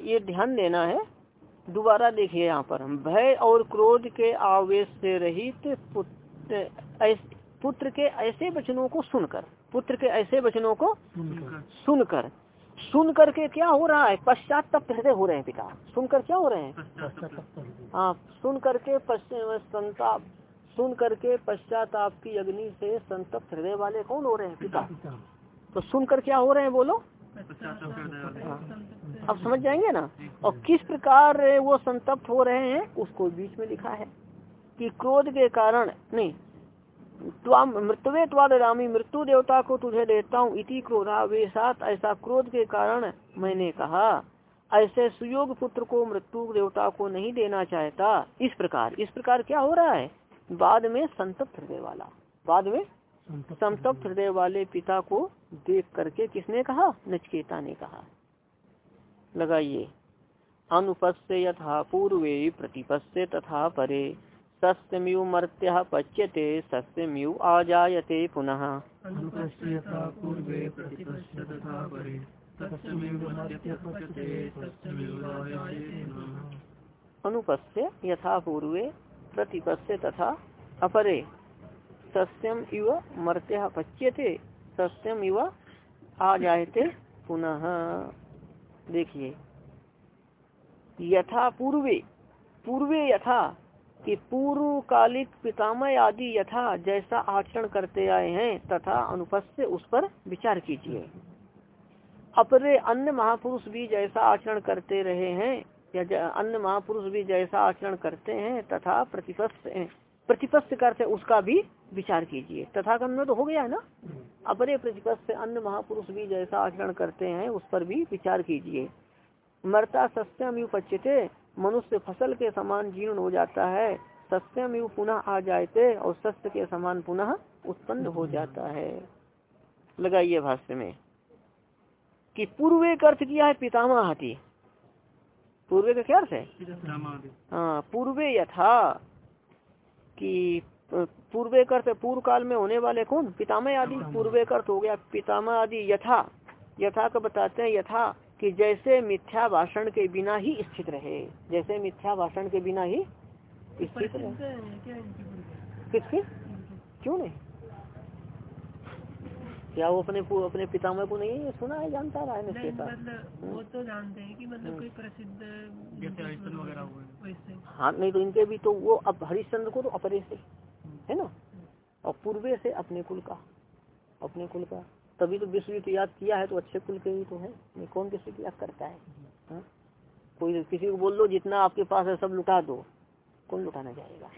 ये ध्यान देना है। दोबारा देखिए यहाँ पर। भय और क्रोध के आवेश से रहित पुत्र, पुत्र के ऐसे वचनों को सुनकर पुत्र के ऐसे वचनों को सुनकर सुन करके क्या हो रहा है? पश्चात तप हृदय हो रहे हैं पिता। सुनकर क्या हो रहे हैं? हाँ सुन करके संताप सुन करके पश्चात आपकी अग्नि से संतप्त हृदय वाले कौन हो रहे हैं पिता? तो सुनकर क्या हो रहे हैं बोलो हाँ। अब समझ जाएँगे ना? और किस प्रकार वो संतप्त हो रहे हैं उसको बीच में लिखा है कि क्रोध के कारण नहीं त्वाद रामी मृत्यु देवता को तुझे देता हूँ इति क्रोधावेशात ऐसा क्रोध के कारण मैंने कहा ऐसे सुयोग पुत्र को मृत्यु देवता को नहीं देना चाहता। इस प्रकार इस प्रकार क्या हो रहा है? बाद में संतप्त हृदय वाला बाद में संतप्त हृदय वाले पिता को देख करके किसने कहा? नचकेता ने कहा। लगाइए। अनुपस्य यथा पूर्वे प्रतिपस्य तथा परे। सस्यम्यु मर्त्य पच्यते सस्यम्यु आजायते पुनः। अनुपस्य यथा पूर्वे प्रतिपस्य तथा अपरे। सस्यम इव मर्त्य पच्यते सस्यम इव आ जाते पुनः। देखिए। यथा पूर्वे पूर्वे यथा कि पूर्व कालिक पितामह आदि यथा जैसा आचरण करते आए हैं, तथा अनुपस्थ उस पर विचार कीजिए। अपरे अन्य महापुरुष भी जैसा आचरण करते रहे हैं, या अन्य महापुरुष भी जैसा आचरण करते हैं, तथा प्रतिपस्थ प्रतिपस्थ करते उसका भी विचार कीजिए। तथा में तो हो गया है ना? अपरे प्रतिपस्थ अन्य महापुरुष भी जैसा आचरण करते हैं, उस पर भी विचार कीजिए। मरता सस्यम यु पच्यते मनुष्य फ़सल के समान जीर्ण हो जाता है, सस्यम यु पुनः आ जाते और सत्य के समान पुनः उत्पन्न हो जाता है। लगाइए भाष्य में कि पूर्व एक अर्थ किया है पितामह हाथी पूर्व का क्या अर्थ है? हाँ पूर्वे यथा कि पूर्वे कर्त पूर्व काल में होने वाले कौन? पितामह आदि। पूर्वे कर्त हो गया पितामह आदि यथा। यथा का बताते हैं यथा। कि जैसे मिथ्या भाषण के बिना ही स्थित रहे जैसे मिथ्या भाषण के बिना ही स्थित रहे। किसके? क्यों नहीं? क्या वो अपने अपने पितामह को नहीं सुना है जानता रहा है निश्चयता मतलब वो तो जानते हैं कि मतलब कोई प्रसिद्ध वगैरह हाँ नहीं तो इनके भी तो वो अब हरिश्चंद्र को तो अपरे से है ना? और पूर्वे से अपने कुल का अपने कुल का। तभी तो विश्व याद किया है तो अच्छे कुल के ही तो है। नहीं, कौन किसी याद करता है। हा? कोई किसी को बोल दो, जितना आपके पास है सब लुटा दो। कौन लुटाना चाहेगा?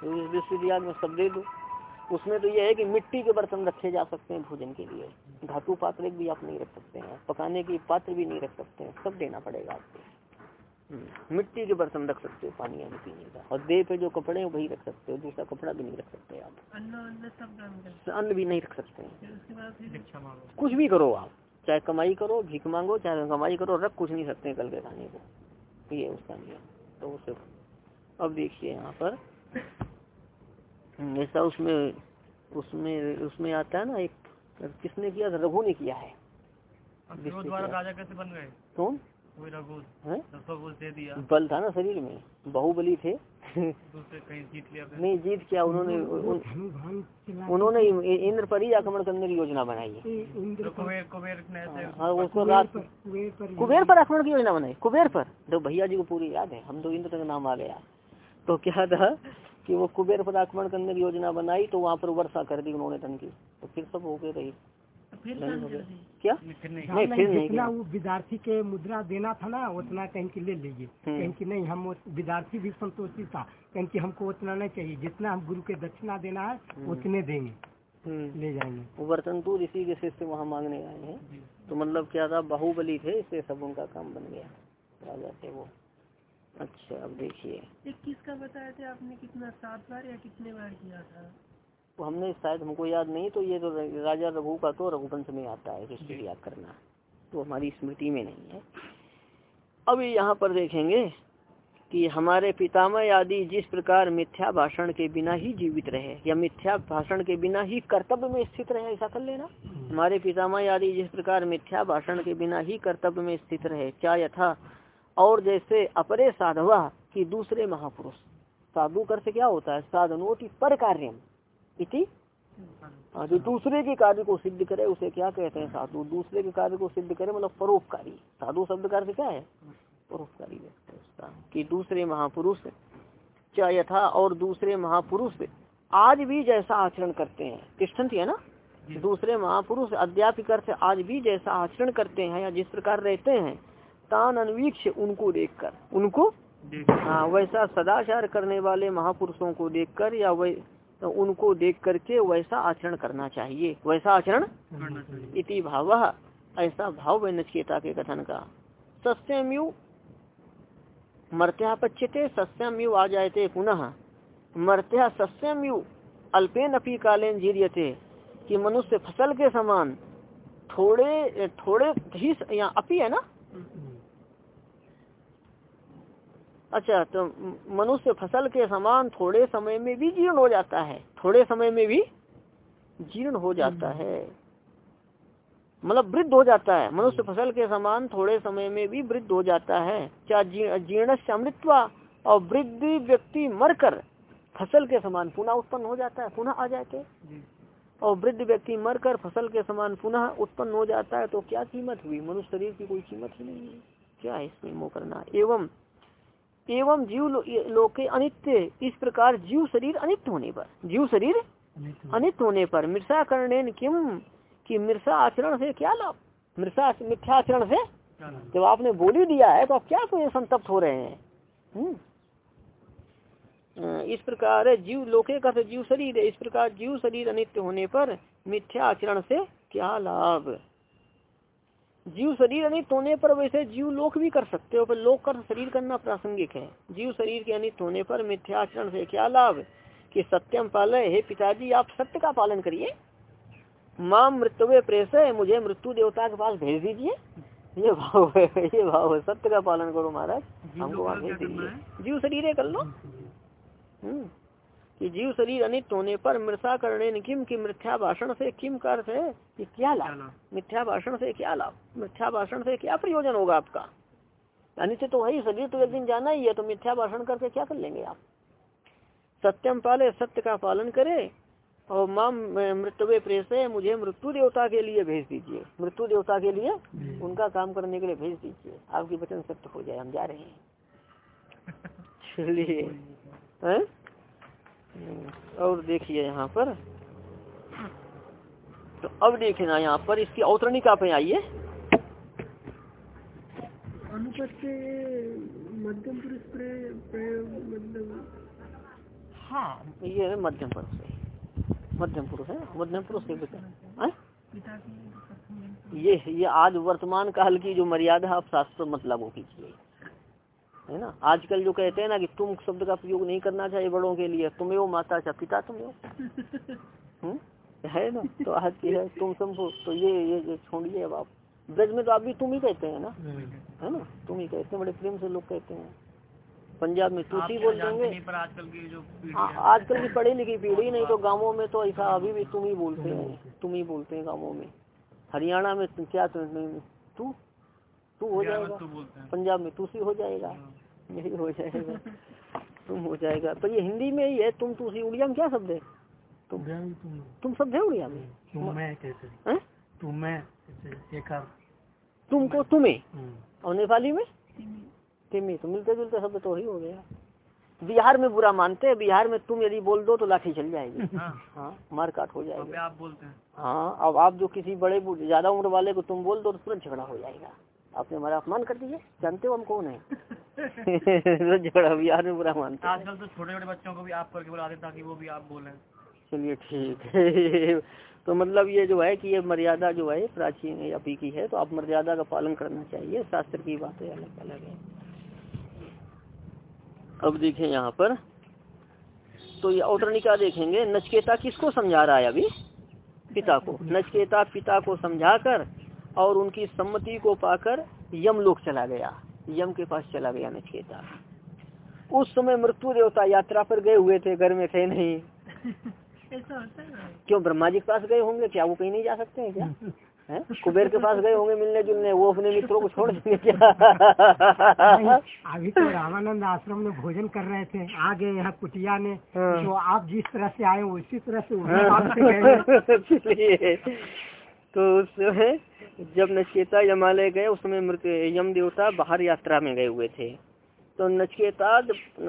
तो विश्व याद में सब दे दो। उसमें तो यह है कि मिट्टी के बर्तन रखे जा सकते हैं भोजन के लिए। धातु पात्र भी आप नहीं रख सकते हैं। पकाने के पात्र भी नहीं रख सकते हैं। सब देना पड़ेगा आपको। मिट्टी के बर्तन रख सकते हो पानी आने पीने का। और देह पे जो कपड़े हैं वही रख सकते हो दूसरा कपड़ा भी नहीं रख सकते आप। अन्न भी नहीं रख सकते। कुछ भी करो आप चाहे कमाई करो भीख मांगो चाहे कमाई करो रख कुछ नहीं सकते कल के खाने को। ये उसका नियम। तो उसे अब देखिए यहाँ पर। ऐसा उसमें उसमें उसमें आता है ना एक किसने किया रघु ने किया है। राजा कैसे बन गए? कौन? बल था ना शरीर में। बाहुबली थे। कहीं नहीं जीत किया उन्होंने। उन्होंने इंद्र पर ही आक्रमण करने की योजना बनाई है। हाँ, उसको रात कुबेर पर आक्रमण की योजना बनाई। कुबेर पर। तो भैया जी को पूरी याद है। हम तो इंद्र तक नाम आ गया। तो क्या था कि वो कुबेर पर आक्रमण करने की योजना बनाई तो वहाँ पर वर्षा कर दी उन्होंने धन की तो फिर सब हो गए रही। क्या? नहीं फिर नहीं। जितना वो विद्यार्थी के मुद्रा देना था ना उतना कहीं की ले लीजिए। हम्म। कहीं की नहीं हम विद्यार्थी भी संतोषी था। कहीं की हमको उतना नहीं चाहिए। जितना हम गुरु के दक्षिणा देना है हम्म। उतने देंगे। हम्म। ले जाएँगे। वर्तंतु ऋषि के शिष्य वहाँ मांगने आए हैं। तो मतलब क्या था बाहुबली थे इससे सब उनका काम बन गया। राजा थे वो। अच्छा अब देखिए। ये किसका बताया थे आपने कितना सात बार या कितने बार किया था? तो हमने शायद हमको याद नहीं तो ये तो राजा रघु का तो रघुवंश में आता है हिस्ट्री याद करना तो हमारी स्मृति में नहीं है। अब यहाँ पर देखेंगे कि हमारे पितामह आदि जिस प्रकार मिथ्या भाषण के बिना ही जीवित रहे या मिथ्या भाषण के बिना ही कर्तव्य में स्थित रहे ऐसा कर लेना। हमारे पितामह आदि जिस प्रकार मिथ्या भाषण के बिना ही कर्तव्य में स्थित रहे क्या यथा? और जैसे अपरे साधवा की दूसरे महापुरुष। साधु कर से क्या होता है? साधनोति पर कार्यम इति। हाँ जो दूसरे के कार्य को सिद्ध करे उसे क्या कहते हैं साधु? दूसरे के कार्य को सिद्ध करे मतलब परोपकारी। साधु शब्द का अर्थ क्या है? परोपकारी व्यक्त उसका। कि दूसरे महापुरुष क्या यथा और दूसरे महापुरुष आज भी जैसा आचरण करते हैं। तिष्ठन्ति है ना? दूसरे महापुरुष अध्यापिक अर्थ आज भी जैसा आचरण करते हैं या जिस प्रकार रहते हैं तान अनवीक्ष उनको देखकर। उनको? हाँ वैसा सदाचार करने वाले महापुरुषों को देखकर या वै तो उनको देख करके वैसा आचरण करना चाहिए। वैसा आचरण इति भाव ऐसा भाव है नचकेता के कथन का। सस्यम्यु मर्त्यापच्यते सस्यम्यु आ जाते पुनः। मर्त्या सस्यम्यु अल्पेन अपी कालेन जीर्यते कि मनुष्य फ़सल के समान थोड़े थोड़े ही यहाँ अपी है ना? अच्छा तो मनुष्य फ़सल के समान थोड़े समय में भी जीर्ण हो जाता है। थोड़े समय में भी जीर्ण हो जाता है। मतलब वृद्ध हो जाता है। मनुष्य फ़सल के समान थोड़े समय में भी वृद्ध हो जाता है। क्या जीर्ण से अमृतवा और वृद्ध व्यक्ति मरकर फ़सल के समान पुनः उत्पन्न हो जाता है पुनः आ जाते। और वृद्ध व्यक्ति मरकर फ़सल के समान पुनः उत्पन्न हो जाता है तो क्या कीमत हुई? मनुष्य शरीर की कोई कीमत ही नहीं है। क्या है इसमें मोह करना? एवं एवं जीव लोके अनित्य। इस प्रकार जीव शरीर अनित्य होने पर। जीव शरीर अनित्य होने पर। मृषा करने किम? कि मृषा आचरण से क्या लाभ? मृषा मिथ्या आचरण से जब आपने बोली दिया है तो आप क्या तो संतप्त हो रहे हैं? हम्म? इस प्रकार जीव लोके का तो जीव शरीर है। इस प्रकार जीव शरीर अनित्य होने पर मिथ्या आचरण से क्या लाभ? जीव शरीर अनित होने पर वैसे जीव लोक भी कर सकते हो पर लोक कर शरीर करना प्रासंगिक है। जीव शरीर के अनित होने पर मिथ्याचरण से क्या लाभ? कि सत्यम पाले हे पिताजी आप सत्य का पालन करिए। माँ मृत्यु प्रेस है मुझे मृत्यु देवता के पास भेज दीजिए। ये भाव है ये भाव है सत्य का पालन करो महाराज। हमको वहाँ भेज दीजिए जीव शरीर कर लो। हम्म। कि जीव शरीर अनित होने पर मृषा करने किम की मिथ्या भाषण से किम का अर्थ है? कि क्या लाभ? मिथ्या भाषण से क्या लाभ? मिथ्या भाषण से क्या प्रयोजन होगा आपका? अनित्य तो है शरीर तो एक दिन जाना ही है तो मिथ्या भाषण करके क्या कर लेंगे आप? सत्यम पाले सत्य का पालन करे और माम मृत्यु प्रेस मुझे मृत्यु देवता के लिए भेज दीजिए। मृत्यु देवता के लिए उनका काम करने के लिए भेज दीजिए। आपकी वचन सत्य हो जाए हम जा रहे हैं। चलिए। और देखिए यहाँ पर। तो अब देखना यहाँ पर इसकी औतरणिका पे आइए। मध्यम पुरुष मतलब हाँ। ये है मध्यम पुरुष। मध्यम पुरुष है मध्यम पुरुष के पिता। ये ये आज वर्तमान काल की जो मर्यादा आप शास्त्र मतलब वो कीजिए। है ना? आजकल जो कहते हैं ना कि तुम शब्द का प्रयोग नहीं करना चाहिए बड़ों के लिए तुम्हें वो माता अच्छा पिता तुम हम्म? है? ना? तो आज की है तुम सब तो ये ये छोड़िए अब आप। ब्रज में तो आप भी तुम ही कहते हैं ना? है ना? तुम ही कहते हैं बड़े प्रेम से लोग कहते हैं। पंजाब में तुसी बोल देंगे? आजकल की जो आजकल की पढ़ी लिखी पीढ़ी नहीं तो गाँवों में तो ऐसा अभी भी तुम ही बोलते हैं तुम ही बोलते हैं गाँवों में। हरियाणा में क्या तू? तू हो जाएगा। पंजाब में तुसी हो जाएगा। यही हो जाएगा। तुम हो जाएगा। पर ये हिंदी में ही है तुम तुसी उड़िया में क्या शब्द है? तुम तुम शब्द है उड़िया में? तुमको तुम्हें? और नेपाली में? तिमी। तो मिलते जुलते शब्द तो ही हो गया। बिहार में बुरा मानते हैं। बिहार में तुम यदि बोल दो तो लाठी चल जाएगी। हाँ, हाँ मार काट हो जाएगा। आप बोलते हैं। हाँ अब आप जो किसी बड़े ज़्यादा उम्र वाले को तुम बोल दो तो तुरंत झगड़ा हो जाएगा। आपने हमारा अपमान कर दिए जानते हो हम कौन है? बिहार में बुरा मानते आजकल तो छोटे छोटे बच्चों को भी आप करके बुला देता ताकि वो भी आप बोले। चलिए ठीक है। तो मतलब ये जो है कि ये मर्यादा जो है प्राचीन अपी की है तो आप मर्यादा का पालन करना चाहिए। शास्त्र की बातें अलग अलग है। अब देखें यहाँ पर। तो ये औतरणिका देखेंगे। नचकेता किसको समझा रहा है अभी? पिता को। नचकेता पिता को समझाकर और उनकी सम्मति को पाकर यम लोक चला गया। यम के पास चला गया नचकेता उस समय मृत्यु देवता यात्रा पर गए हुए थे घर में थे नहीं। क्यों ब्रह्मा जी के पास गए होंगे क्या? वो कहीं नहीं जा सकते हैं क्या? है? कुबेर के पास गए होंगे मिलने जुलने वो अपने मित्रों को छोड़ देंगे क्या? अभी तो रामानंद आश्रम में भोजन कर रहे थे। आ गए यहाँ कुटिया ने। जो आप जिस तरह से आए उसी तरह से उसी बात से गए तो उस समय जब नचकेता यमालय गए उस समय मृत यम देवता बाहर यात्रा में गए हुए थे। तो नचकेता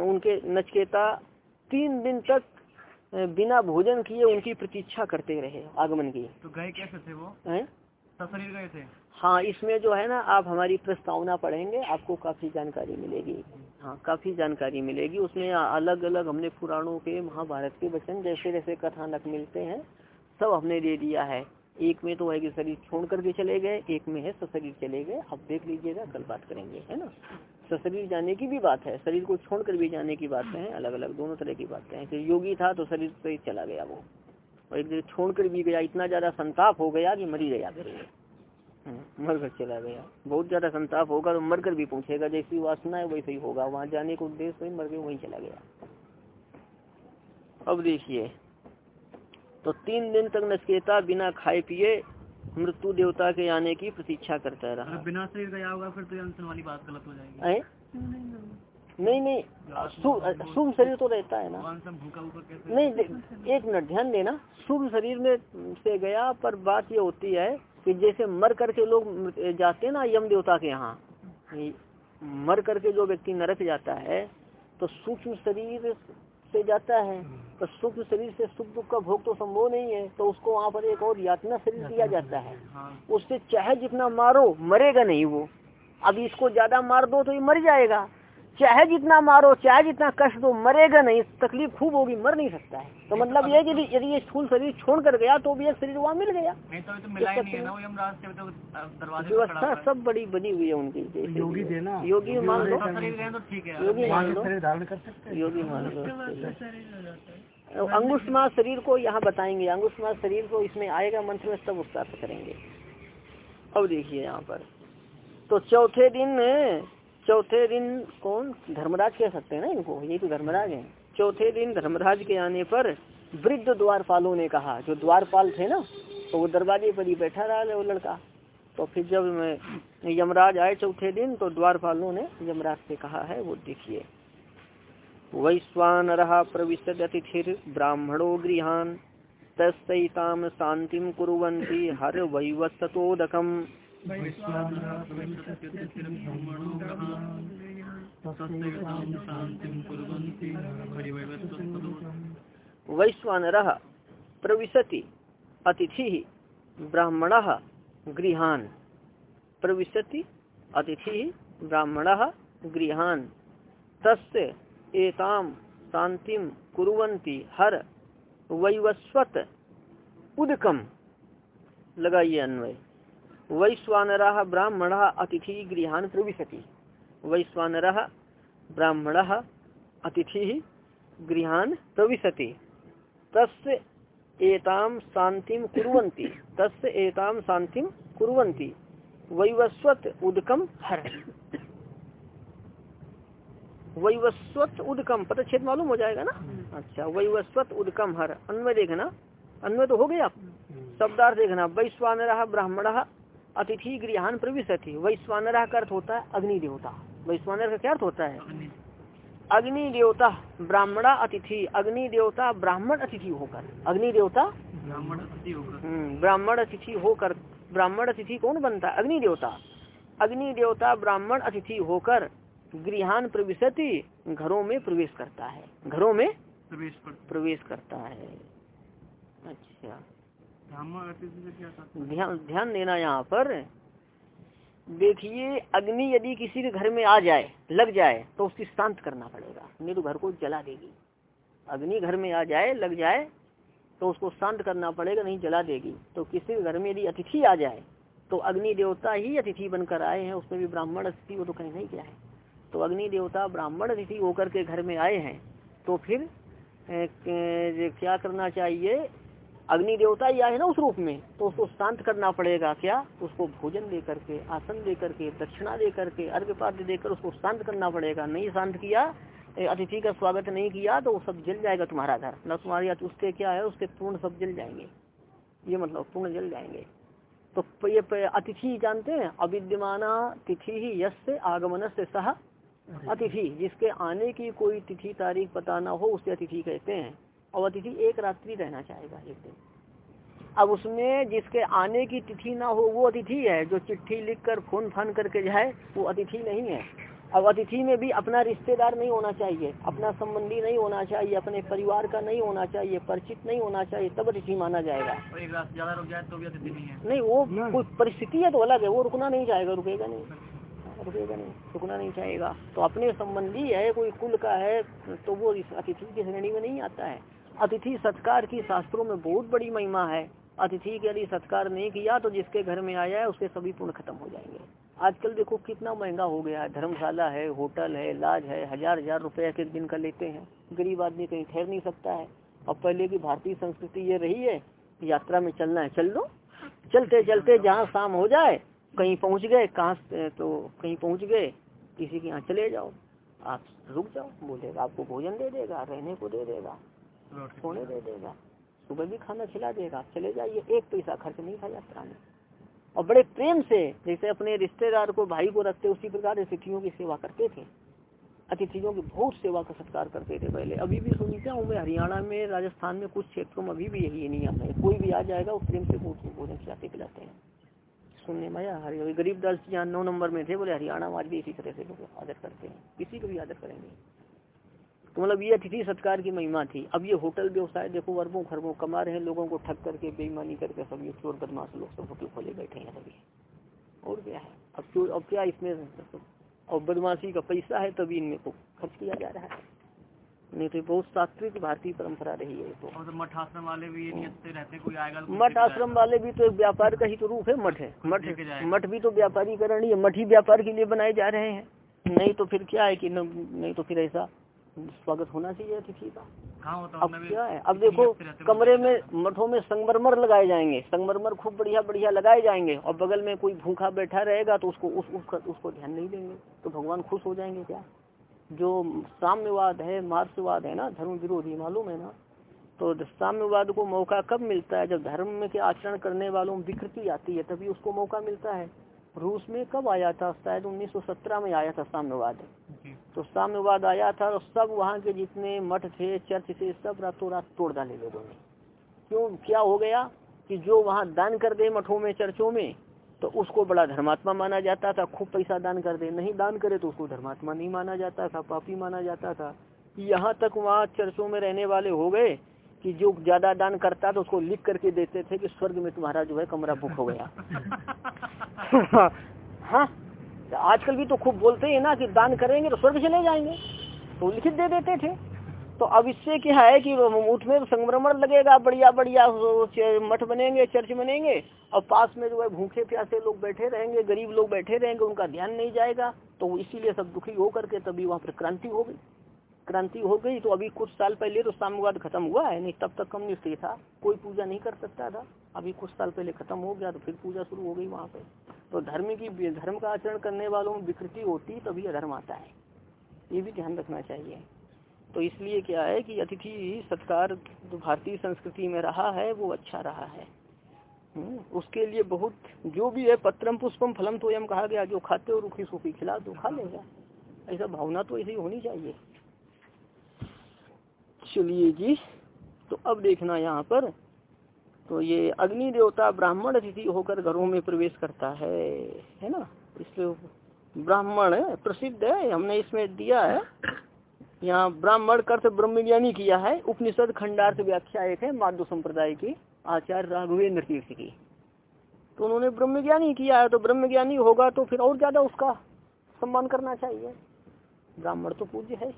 उनके नचकेता तीन दिन तक बिना भोजन किए उनकी प्रतीक्षा करते रहे आगमन की। तो गए कैसे थे वो? है? सशरीर गए थे? हाँ इसमें जो है ना आप हमारी प्रस्तावना पढ़ेंगे आपको काफ़ी जानकारी मिलेगी। हाँ काफ़ी जानकारी मिलेगी। उसमें अलग अलग हमने पुराणों के महाभारत के वचन जैसे जैसे कथानक मिलते हैं सब हमने दे दिया है। एक में तो है कि शरीर छोड़ करके चले गए एक में है सशरीर चले गए। आप देख लीजिएगा कल बात करेंगे है ना? सशरीर जाने की भी बात है शरीर को छोड़ कर भी जाने की बातें हैं अलग अलग दोनों तरह की बातें हैं। कि योगी था तो शरीर से चला गया वो। और एक दिन छोड़कर भी गया इतना ज़्यादा संताप हो गया कि मरी गया फिर हम्म, मर कर चला गया। बहुत ज़्यादा संताप होगा तो मर कर भी पूछेगा जैसी वासना है वैसे ही होगा। वहाँ जाने का उद्देश्य मर के वहीं चला गया। अब देखिए तो तीन दिन तक नचकेता बिना खाए पिए मृत्यु देवता के आने की प्रतीक्षा करता रहा। बिना शरीर गया होगा फिर तो अनशन वाली बात गलत हो जाएगी। नहीं नहीं। शुभ शरीर तो रहता है ना। नहीं एक मिनट ध्यान देना। शुभ शरीर में से गया पर बात ये होती है कि जैसे मर करके लोग जाते हैं ना यम देवता के यहाँ मर करके जो व्यक्ति नरक जाता है तो सूक्ष्म शरीर से जाता है। तो सूक्ष्म शरीर से सुख दुख का भोग तो संभव नहीं है तो उसको वहाँ पर एक और यातना शरीर दिया जाता है। हाँ। उससे चाहे जितना मारो मरेगा नहीं वो। अब इसको ज़्यादा मार दो तो ये मर जाएगा। चाहे जितना मारो चाहे जितना कष्ट दो मरेगा नहीं तकलीफ़ खूब होगी मर नहीं सकता है। तो मतलब ये कि यदि यदि ये स्थूल शरीर छोड़ कर गया तो भी एक शरीर वहाँ मिल गया। नहीं तो ये तो मिला ही नहीं है ना वो यमराज से तो दरवाजे पर खड़ा व्यवस्था सब बड़ी बनी हुई है उनकी। योगी देना योगी मान लो। तो शरीर गए तो ठीक है। योगी मान लो। धारण कर सकते योगी मान लो। शरीर जाता अंगुष्ठ मास शरीर को यहाँ बताएँगे। अंगुष्ठ मास शरीर को इसमें आएगा मंत्र में सब विस्तार से करेंगे। अब देखिए यहाँ पर। तो चौथे दिन चौथे दिन कौन? धर्मराज कह सकते हैं ना इनको। ये तो धर्मराज है। चौथे दिन धर्मराज के आने पर वृद्ध द्वारपालों ने कहा। जो द्वारपाल थे ना तो वो दरवाजे पर ही बैठा रहा वो लड़का। तो फिर जब यमराज आए चौथे दिन तो द्वारपालों ने यमराज से कहा है, वो देखिए। वैश्वानर प्रविशद अतिथिर ब्राह्मणो गृहान तस्ताम शांतिम कुर्वन्ति हर वैवत्सतोदकम वैश्वानर प्रविशति, अतिथि ब्राह्मण गृहान। प्रविशति, अतिथि ब्राह्मण गृहान। तस्य एताम शांतिम हर वैवस्वत। उदकम लगाइए अन्वय वैश्वानरा ब्राह्मण अतिथि गृहान प्रविशति। वैश्वानर ब्राह्मण अतिथि गृहान प्रविशति। तस्य एताम शांतिम कुर्वन्ति। तस्य एताम शांतिम कुर्वन्ति। वैवस्वत उदकम हर वैवस्वत उदकम पदच्छेद मालूम हो जाएगा ना? अच्छा वैवस्वत उदकम हर। अन्वय देखना। अन्वय तो हो गया। शब्दार्थ देखना। वैश्वानर ब्राह्मण अतिथि गृहान प्रविशति। वैश्वानर का अर्थ होता है अग्नि देवता वैश्वानर का क्या अर्थ होता है? अग्नि देवता ब्राह्मणा अतिथि अग्नि देवता ब्राह्मण अतिथि होकर। अग्नि देवता ब्राह्मण अतिथि होकर। हम्म, ब्राह्मण अतिथि होकर। ब्राह्मण अतिथि कौन बनता है? अग्नि देवता अग्नि देवता ब्राह्मण अतिथि होकर गृहान प्रविशति घरों में प्रवेश करता है। घरों में प्रवेश प्रवेश करता है। अच्छा। ध्यान ध्यान देना यहाँ पर। देखिए, अग्नि यदि किसी के घर में आ जाए, लग जाए तो उसकी शांत करना पड़ेगा। नहीं तो घर को जला देगी। अग्नि घर में आ जाए, लग जाए तो उसको शांत करना पड़ेगा, नहीं जला देगी। तो किसी के घर में यदि अतिथि आ जाए तो अग्नि देवता ही अतिथि बनकर आए हैं, उसमें भी ब्राह्मण अतिथि, वो तो कहीं नहीं क्या है। तो अग्नि देवता, ब्राह्मण अतिथि होकर के घर में आए हैं तो फिर क्या करना चाहिए? अग्नि देवता ही आए ना उस रूप में तो उसको शांत करना पड़ेगा क्या? उसको भोजन दे करके आसन दे करके दक्षिणा दे करके अर्घ पात्र देकर उसको शांत करना पड़ेगा। नहीं शांत किया अतिथि का स्वागत नहीं किया तो वो सब जल जाएगा तुम्हारा घर। न तुम्हारी उसके क्या है, उसके पूर्ण सब जल जाएँगे। ये मतलब पूर्ण जल जाएँगे। तो ये अतिथि जानते हैं, अविद्यमाना तिथि ही यश से आगमन से सह अतिथि। जिसके आने की कोई तिथि तारीख पता ना हो, उसे अतिथि कहते हैं। और अतिथि एक रात्रि रहना चाहेगा एक दिन। अब उसमें जिसके आने की तिथि ना हो वो अतिथि है जो चिट्ठी लिख कर फ़ोन फान करके जाए वो अतिथि नहीं है। अब अतिथि में भी अपना रिश्तेदार नहीं होना चाहिए अपना संबंधी नहीं होना चाहिए अपने परिवार का नहीं होना चाहिए परिचित नहीं होना चाहिए तब अतिथि माना जाएगा। ज़्यादा रुक जाए तो भी अतिथि नहीं है। नहीं वो कोई परिस्थिति है तो अलग है वो रुकना नहीं चाहेगा रुकेगा नहीं। रुकेगा नहीं रुकना नहीं चाहेगा। तो अपने संबंधी है कोई कुल का है तो वो अतिथि की श्रेणी में नहीं आता है। अतिथि सत्कार की शास्त्रों में बहुत बड़ी महिमा है। अतिथि के यदि सत्कार नहीं किया तो जिसके घर में आया है, उसके सभी पुण्य खत्म हो जाएँगे। आजकल देखो कितना महँगा हो गया है। धर्मशाला है, होटल है, लाज है, हज़ार हज़ार रुपए एक दिन का लेते हैं। गरीब आदमी कहीं ठहर नहीं सकता है। अब पहले की भारतीय संस्कृति ये रही है, यात्रा में चलना है। चल लो। चलते चलते जहाँ शाम हो जाए, कहीं पहुँच गए, कहाँ तो कहीं पहुँच गए, किसी के यहाँ चले जाओ। आप रुक जाओ, बोलेगा आपको भोजन दे देगा, रहने को दे देगा। सोने दे देगा। सुबह भी खाना खिला देगा। चले जाइए एक पैसा खर्च नहीं था यात्रा में। और बड़े प्रेम से जैसे अपने रिश्तेदार को भाई को रखते उसी प्रकार अतिथियों की सेवा करते थे। अतिथियों की बहुत सेवा का सत्कार करते थे पहले। अभी भी सुनते हूँ मैं हरियाणा में राजस्थान में कुछ क्षेत्रों में अभी भी यही नियम है। कोई भी आ जाएगा वो प्रेम से भोजन खिलाते पिलाते हैं। सुनने में आया हरि गरीब दास यहाँ नौ नंबर में थे बोले हरियाणा में आज भी इसी तरह से लोग आदर करते हैं। किसी को भी आदर करेंगे। तो मतलब ये अतिथि सत्कार की महिमा थी। अब ये होटल व्यवसाय देखो अरबों खरबों कमा रहे हैं लोगों को ठग करके बेईमानी करके सब ये चोर बदमाश लोग सब होटल खोले बैठे हैं सभी और क्या है? अब चोर अब क्या इसमें और बदमाशी का पैसा है तभी इनमें को खर्च किया जा रहा है। नहीं तो बहुत सात्विक भारतीय परंपरा रही है तो। मठ आश्रम वाले भी ये रहते कोई आएगा मठ आश्रम वाले भी तो एक व्यापार का ही तो रूप है मठ है। मठ मठ भी तो व्यापारीकरण ही है मठ ही व्यापार के लिए बनाए जा रहे हैं। नहीं तो फिर क्या है कि नहीं तो फिर ऐसा स्वागत होना चाहिए अतिथि का। हाँ, अब क्या है? अब देखो कमरे में मठों में संगमरमर लगाए जाएँगे। संगमरमर खूब बढ़िया बढ़िया लगाए जाएँगे। और बगल में कोई भूखा बैठा रहेगा तो उसको उस, उसका उसको ध्यान नहीं देंगे। तो भगवान खुश हो जाएँगे क्या? जो साम्यवाद है मार्क्सवाद है ना धर्म विरोधी मालूम है ना? तो साम्यवाद को मौका कब मिलता है? जब धर्म में के आचरण करने वालों में विकृति आती है तभी उसको मौका मिलता है। रूस में कब आया था? शायद 1917 में आया था साम्यवाद। तो साम्यवाद आया था और सब वहाँ के जितने मठ थे चर्च थे सब रातों रात तोड़ डाले लोगों ने। क्यों? क्या हो गया कि जो वहाँ दान कर दे मठों में चर्चों में तो उसको बड़ा धर्मात्मा माना जाता था। खूब पैसा दान कर दे। नहीं दान करे तो उसको धर्मात्मा नहीं माना जाता था पापी माना जाता था। यहाँ तक वहाँ चर्चों में रहने वाले हो गए। कि जो ज़्यादा दान करता तो उसको लिख करके देते थे कि स्वर्ग में तुम्हारा जो है कमरा बुक हो गया। हाँ आजकल भी तो खूब बोलते हैं ना कि दान करेंगे तो स्वर्ग चले जाएँगे। तो लिखित दे देते थे। तो अब इससे क्या है कि ऊँट में संक्रमण लगेगा बढ़िया बढ़िया मठ बनेंगे चर्च बनेंगे और पास में जो है भूखे प्यासे लोग बैठे रहेंगे गरीब लोग बैठे रहेंगे उनका ध्यान नहीं जाएगा। तो इसीलिए सब दुखी होकर के तभी वहाँ पर क्रांति हो गई। क्रांति हो गई तो अभी कुछ साल पहले तो साम्यवाद खत्म हुआ है नहीं तब तक कम्युनिस्ट ही था। कोई पूजा नहीं कर सकता था। अभी कुछ साल पहले खत्म हो गया तो फिर पूजा शुरू हो गई वहाँ पे। तो धर्म की धर्म का आचरण करने वालों में विकृति होती तभी अधर्म आता है। ये भी ध्यान रखना चाहिए। तो इसलिए क्या है कि अतिथि सत्कार जो भारतीय संस्कृति में रहा है वो अच्छा रहा है। हम्म, उसके लिए बहुत जो भी है पत्रम पुष्पम फलम तो यम कहा गया जो खाते हो रुखी सूखी खिला दो खा लेगा। ऐसा भावना तो ऐसी होनी चाहिए। चलिए जी तो अब देखना यहाँ पर। तो ये अग्नि देवता ब्राह्मण अतिथि होकर घरों में प्रवेश करता है है ना? इसलिए ब्राह्मण प्रसिद्ध है, हमने इसमें दिया है। यहाँ ब्राह्मण कर्त ब्रह्मज्ञानी किया है। उपनिषद खंडार्थ व्याख्या एक है माधु संप्रदाय की, आचार्य राघवेंद्र तीर्थ की। तो उन्होंने ब्रह्मज्ञानी किया है तो ब्रह्मज्ञानी होगा तो फिर और ज़्यादा उसका सम्मान करना चाहिए। ब्राह्मण तो पूज्य है।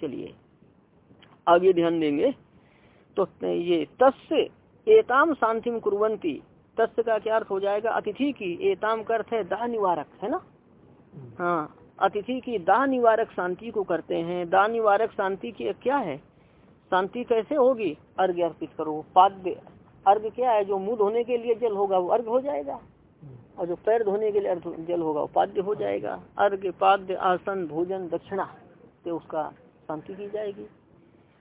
चलिए। आगे ध्यान देंगे तो ये तस्य एताम शांतिम कुरंती तस्य का क्या अर्थ हो जाएगा? अतिथि की एताम का अर्थ है दाह निवारक है ना? हाँ अतिथि की दाह निवारक शांति को करते हैं। दाह निवारक शांति की क्या है? शांति कैसे होगी? अर्घ अर्पित करो पाद्य। अर्घ क्या है? जो मुँह धोने के लिए जल होगा वो अर्घ हो जाएगा। और जो पैर धोने के लिए अर्घ जल होगा वो पाद्य हो जाएगा। अर्घ पाद्य आसन भोजन दक्षिणा से उसका शांति की जाएगी।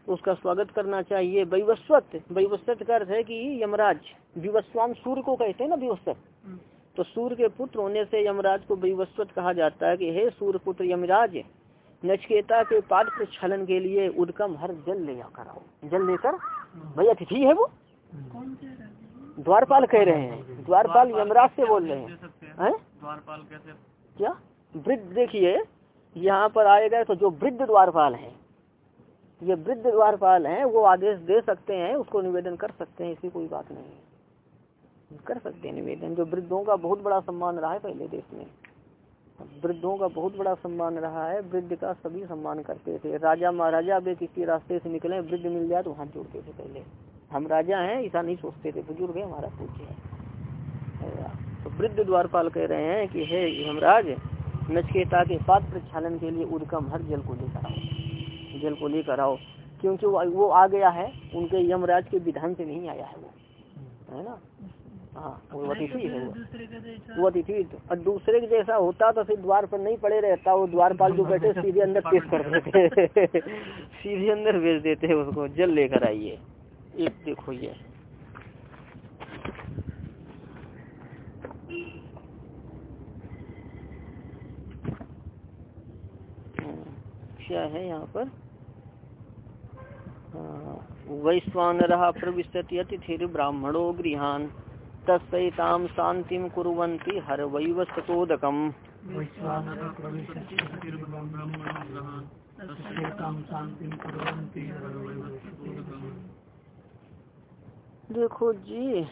उसका स्वागत करना चाहिए। वैवस्वत वैवस्वत का अर्थ है कि यमराज विवस्वान सूर्य को कहते हैं ना विवस्वत? तो सूर्य के पुत्र होने से यमराज को वैवस्वत कहा जाता है कि हे सूर्य पुत्र यमराज नचकेता के पाद प्रक्षालन के लिए उदकम हर जल ले जाकर आओ। जल लेकर भाई अतिथि है वो। कौन कह रहा है? द्वारपाल कह रहे हैं। द्वारपाल यमराज से बोल रहे हैं। हैं? हैं? द्वारपाल कैसे? क्या? वृद्ध देखिए यहाँ पर आएगा तो जो वृद्ध द्वारपाल है ये वृद्ध द्वारपाल हैं, वो आदेश दे सकते हैं, उसको निवेदन कर सकते हैं इसकी कोई बात नहीं है। कर सकते हैं निवेदन, जो वृद्धों का बहुत बड़ा सम्मान रहा है पहले देश में। वृद्धों का बहुत बड़ा सम्मान रहा है, वृद्ध का सभी सम्मान करते थे। राजा महाराजा वे किसी रास्ते से निकले, वृद्ध मिल जाए तो हाथ जोड़ते थे पहले। हम राजा हैं, ऐसा नहीं सोचते थे, बुज़ुर्ग है, हमारा पूछे है। तो वृद्ध द्वारपाल कह रहे हैं कि हे हेमराज नचकेता के पाद प्रक्षालन के लिए उदकम हर जल को लेकर आओ। जल को लेकर आओ। क्योंकि वो वो आ गया है उनके यमराज के विधान से नहीं आया है वो। है ना? हाँ वो अतिथि है वो। अतिथि। और दूसरे के जैसा होता तो फिर द्वार पर नहीं पड़े रहता वो द्वारपाल जो बैठे सीधे अंदर पेश कर देते। सीधे अंदर भेज देते उसको जल लेकर आइए। एक देखो ये। क्या है यहाँ पर? वैश्वानर प्रविशति अतिथिर ब्राह्मणो गृहान। तस्ताम शांतिम कुर्वन्ति हर वैवस्वतोदकम देखो जी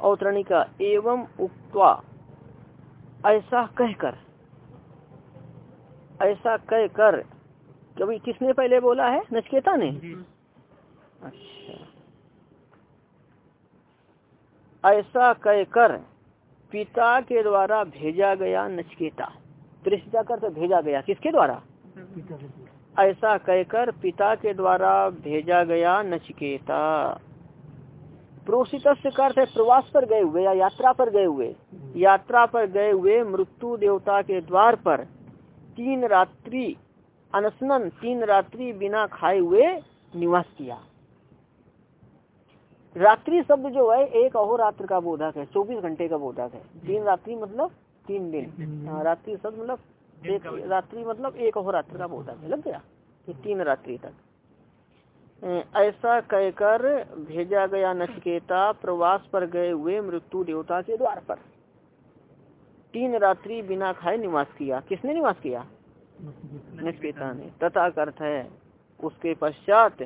अवतरणिका एवं उक्त्वा ऐसा कहकर ऐसा कहकर कभी किसने पहले बोला है? नचकेता ने? अच्छा। ऐसा कहकर पिता के द्वारा भेजा गया नचकेता। त्रिष्टा कर तो भेजा गया। किसके द्वारा? ऐसा कहकर पिता के द्वारा भेजा गया नचकेता। प्रोषित का अर्थ है प्रवास पर गए हुए या यात्रा पर गए हुए। यात्रा पर गए हुए मृत्यु देवता के द्वार पर तीन रात्रि अनशनन तीन रात्रि बिना खाए हुए निवास किया। रात्रि शब्द जो है एक अहोरात्र का बोधक है चौबीस घंटे का बोधक है। तीन रात्रि मतलब तीन दिन। हाँ, रात्रि शब्द मतलब एक रात्रि मतलब एक अहोरात्र का बोधक है। लग गया? कि तीन रात्रि तक। ऐसा कहकर भेजा गया नचकेता प्रवास पर गए हुए मृत्यु देवता के द्वार पर। तीन रात्रि बिना खाए निवास किया। किसने निवास किया? नचकेता ने तथा अर्थ है। उसके पश्चात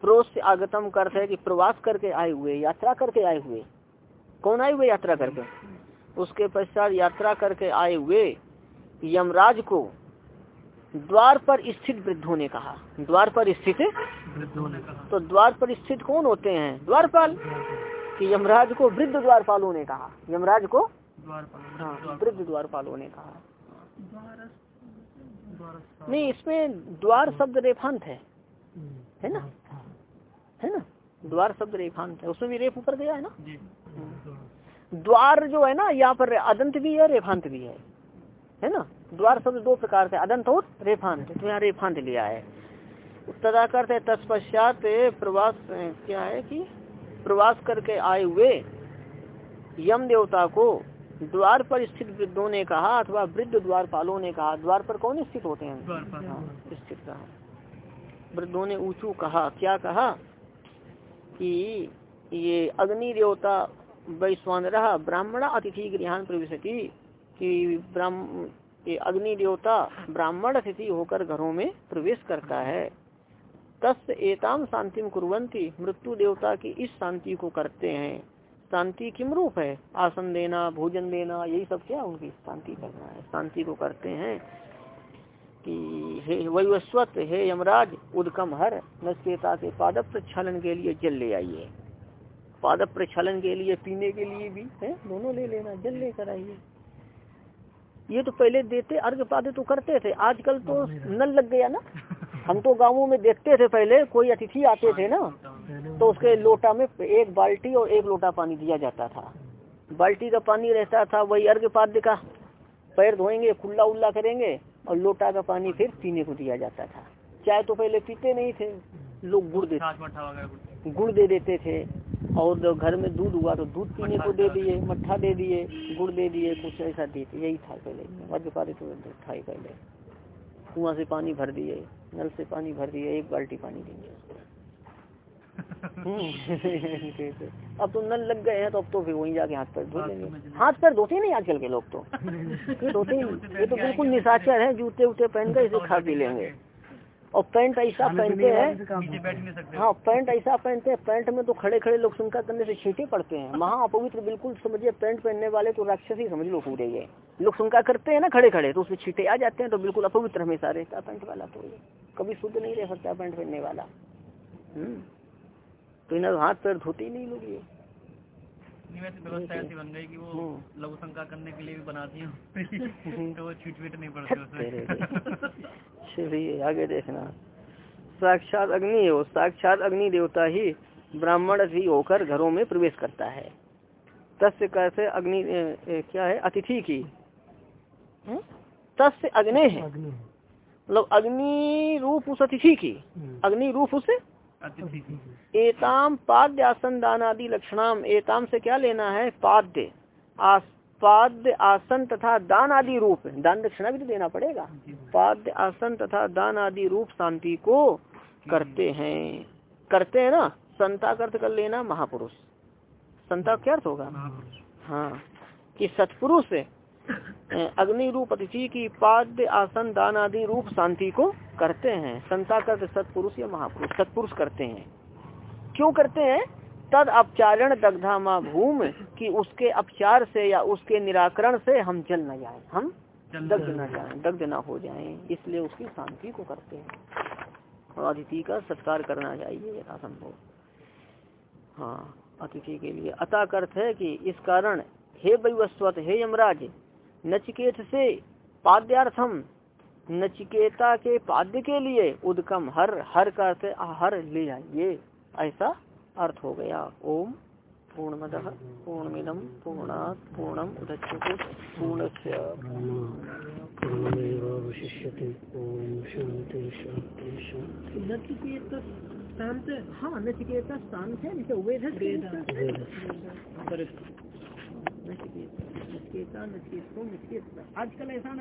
प्रोस से आगतम का अर्थ है कि प्रवास करके आए हुए यात्रा करके आए हुए। कौन आए हुए यात्रा करके? उसके पश्चात यात्रा करके आए हुए यमराज को द्वार पर स्थित वृद्धों ने कहा। द्वार पर स्थित ने कहा। तो द्वार पर स्थित कौन होते हैं? द्वारपाल। कि यमराज को वृद्ध द्वारपालों ने कहा। यमराज को हाँ वृद्ध द्वारपालों ने कहा। नहीं इसमें द्वार शब्द रेफांत है। है ना? है ना? द्वार शब्द रेफांत है। उसमें भी रेफ ऊपर गया है ना? द्वार जो है ना यहाँ पर अदंत भी है रेफांत भी है। है ना? द्वार शब्द दो प्रकार से अदंत और रेफांत। तो यहाँ रेफांत लिया है। तदा करते तत्पश्चात प्रवास क्या है कि प्रवास करके आए हुए यम देवता को द्वार पर स्थित वृद्धों ने कहा अथवा वृद्ध द्वारपालों ने कहा द्वार पर कौन स्थित होते हैं? हाँ, स्थित कहा। वृद्धों ने ऊंचू कहा क्या कहा? कि ये अग्नि देवता वैश्वान रहा ब्राह्मणा अतिथि गृहान प्रविशति कि ब्राह्म ये अग्नि देवता ब्राह्मण अतिथि होकर घरों में प्रवेश करता है। तस् एताम शांतिम कुरंती मृत्यु देवता की इस शांति को करते हैं। शांति किम रूप है? आसन देना भोजन देना यही सब क्या उनकी शांति करना है? शांति को करते हैं कि हे वैवस्वत हे यमराज उदकम हर नचकेता के पादप प्रक्षालन के लिए जल ले आइए। पादप प्रक्षालन के लिए पीने के लिए भी है? दोनों ले लेना जल लेकर आइए। ये तो पहले देते अर्घ पादे तो करते थे। आजकल तो नल लग गया ना। हम तो गाँवों में देखते थे पहले कोई अतिथि आते थे ना। तो उसके लोटा में एक बाल्टी और एक लोटा पानी दिया जाता था। बाल्टी का पानी रहता था वही अर्घ पाद्य का। पैर धोएँगे खुल्ला उल्ला करेंगे और लोटा का पानी फिर पीने को दिया जाता था। चाय तो पहले पीते नहीं थे लोग गुड़ देते गुड़ दे। देते थे और घर में दूध हुआ तो दूध पीने को दे दिए मट्ठा दे दिए गुड़ दे दिए कुछ ऐसा देते यही था पहले। मध्यपारी तो था ही पहले। कुआँ से पानी भर दिए नल से पानी भर दिए एक बाल्टी पानी देंगे। उसको। अब तो नल लग गए हैं तो अब तो फिर वहीं जाके हाथ पैर धो लेंगे। हाथ पैर धोते नहीं आजकल के लोग तो। ये धोते ही ये तो बिल्कुल निशाचर है जूते उते पहन कर इसे खा पी लेंगे। और पैंट ऐसा पहनते हैं नीचे बैठ नहीं सकते। हाँ पैंट ऐसा पहनते हैं पैंट में तो खड़े खड़े लोग सुनकर करने से छीटे पड़ते हैं। महा अपवित्र बिल्कुल समझिए पैंट पहनने वाले तो राक्षस ही समझ लो पूरे ये। लोग सुनकर करते हैं ना खड़े खड़े तो उसमें छीटे आ जाते हैं तो बिल्कुल अपवित्र हमेशा रहता है पैंट वाला तो कभी शुद्ध नहीं रह सकता पैंट पहनने वाला। हम्म। तो इन्हें हाथ पैर धोते ही नहीं लोग ये। व्यवस्था ऐसी बन गई कि वो हम्म। लघु शंका करने के लिए भी बनाती है। तो वो नहीं पड़ती चलिए आगे देखना। साक्षात अग्नि है साक्षात अग्नि देवता ही ब्राह्मण भी होकर घरों में प्रवेश करता है। तस्य कैसे अग्नि क्या है? अतिथि की। हम्म? तस्य अग्नि है। मतलब अग्नि रूप उस अतिथि की। हम्म। अग्नि रूप उस एताम पाद्य आसन दान आदि लक्षणाम एताम से क्या लेना है? पाद्य। आस पाद्य आसन तथा दान आदि रूप। दान दक्षिणा भी तो देना पड़ेगा। पाद्य आसन तथा दान आदि रूप शांति को करते हैं। करते हैं ना? संता का अर्थ कर लेना महापुरुष। संता क्या अर्थ होगा? हाँ। कि सत्पुरुष अग्नि रूप अतिथि की पाद्य आसन दान आदि रूप शांति को करते हैं। संता का अर्थ सत्पुरुष या महापुरुष सत्पुरुष करते हैं। क्यों करते हैं? तद अपचारण दग्धा माँ भूम कि उसके अपचार से या उसके निराकरण से हम जल न जाए। हम दग्ध न जाए। दग्ध न हो जाए। इसलिए उसकी शांति को करते हैं। और अतिथि का सत्कार करना चाहिए यथासंभव। हाँ अतिथि के लिए अतः अर्थ है कि इस कारण हे वैवस्वत हे यमराज नचिकेत से पाद्यार्थम नचिकेता के पाद्य के लिए उदकम हर हर का अर्थ हर ले आइए। ऐसा अर्थ हो गया। ओम पूर्णमद पूर्णमिदम पूर्णात पूर्णम उदच्यते पूर्णस्य। पूर्णमेवावशिष्यते। ओम शांति शांति शांति नचिकेत शांत हाँ नचिकेत शांत है जैसे वेद है नचिकेता नचिकेत नचिकेत आजकल ऐसा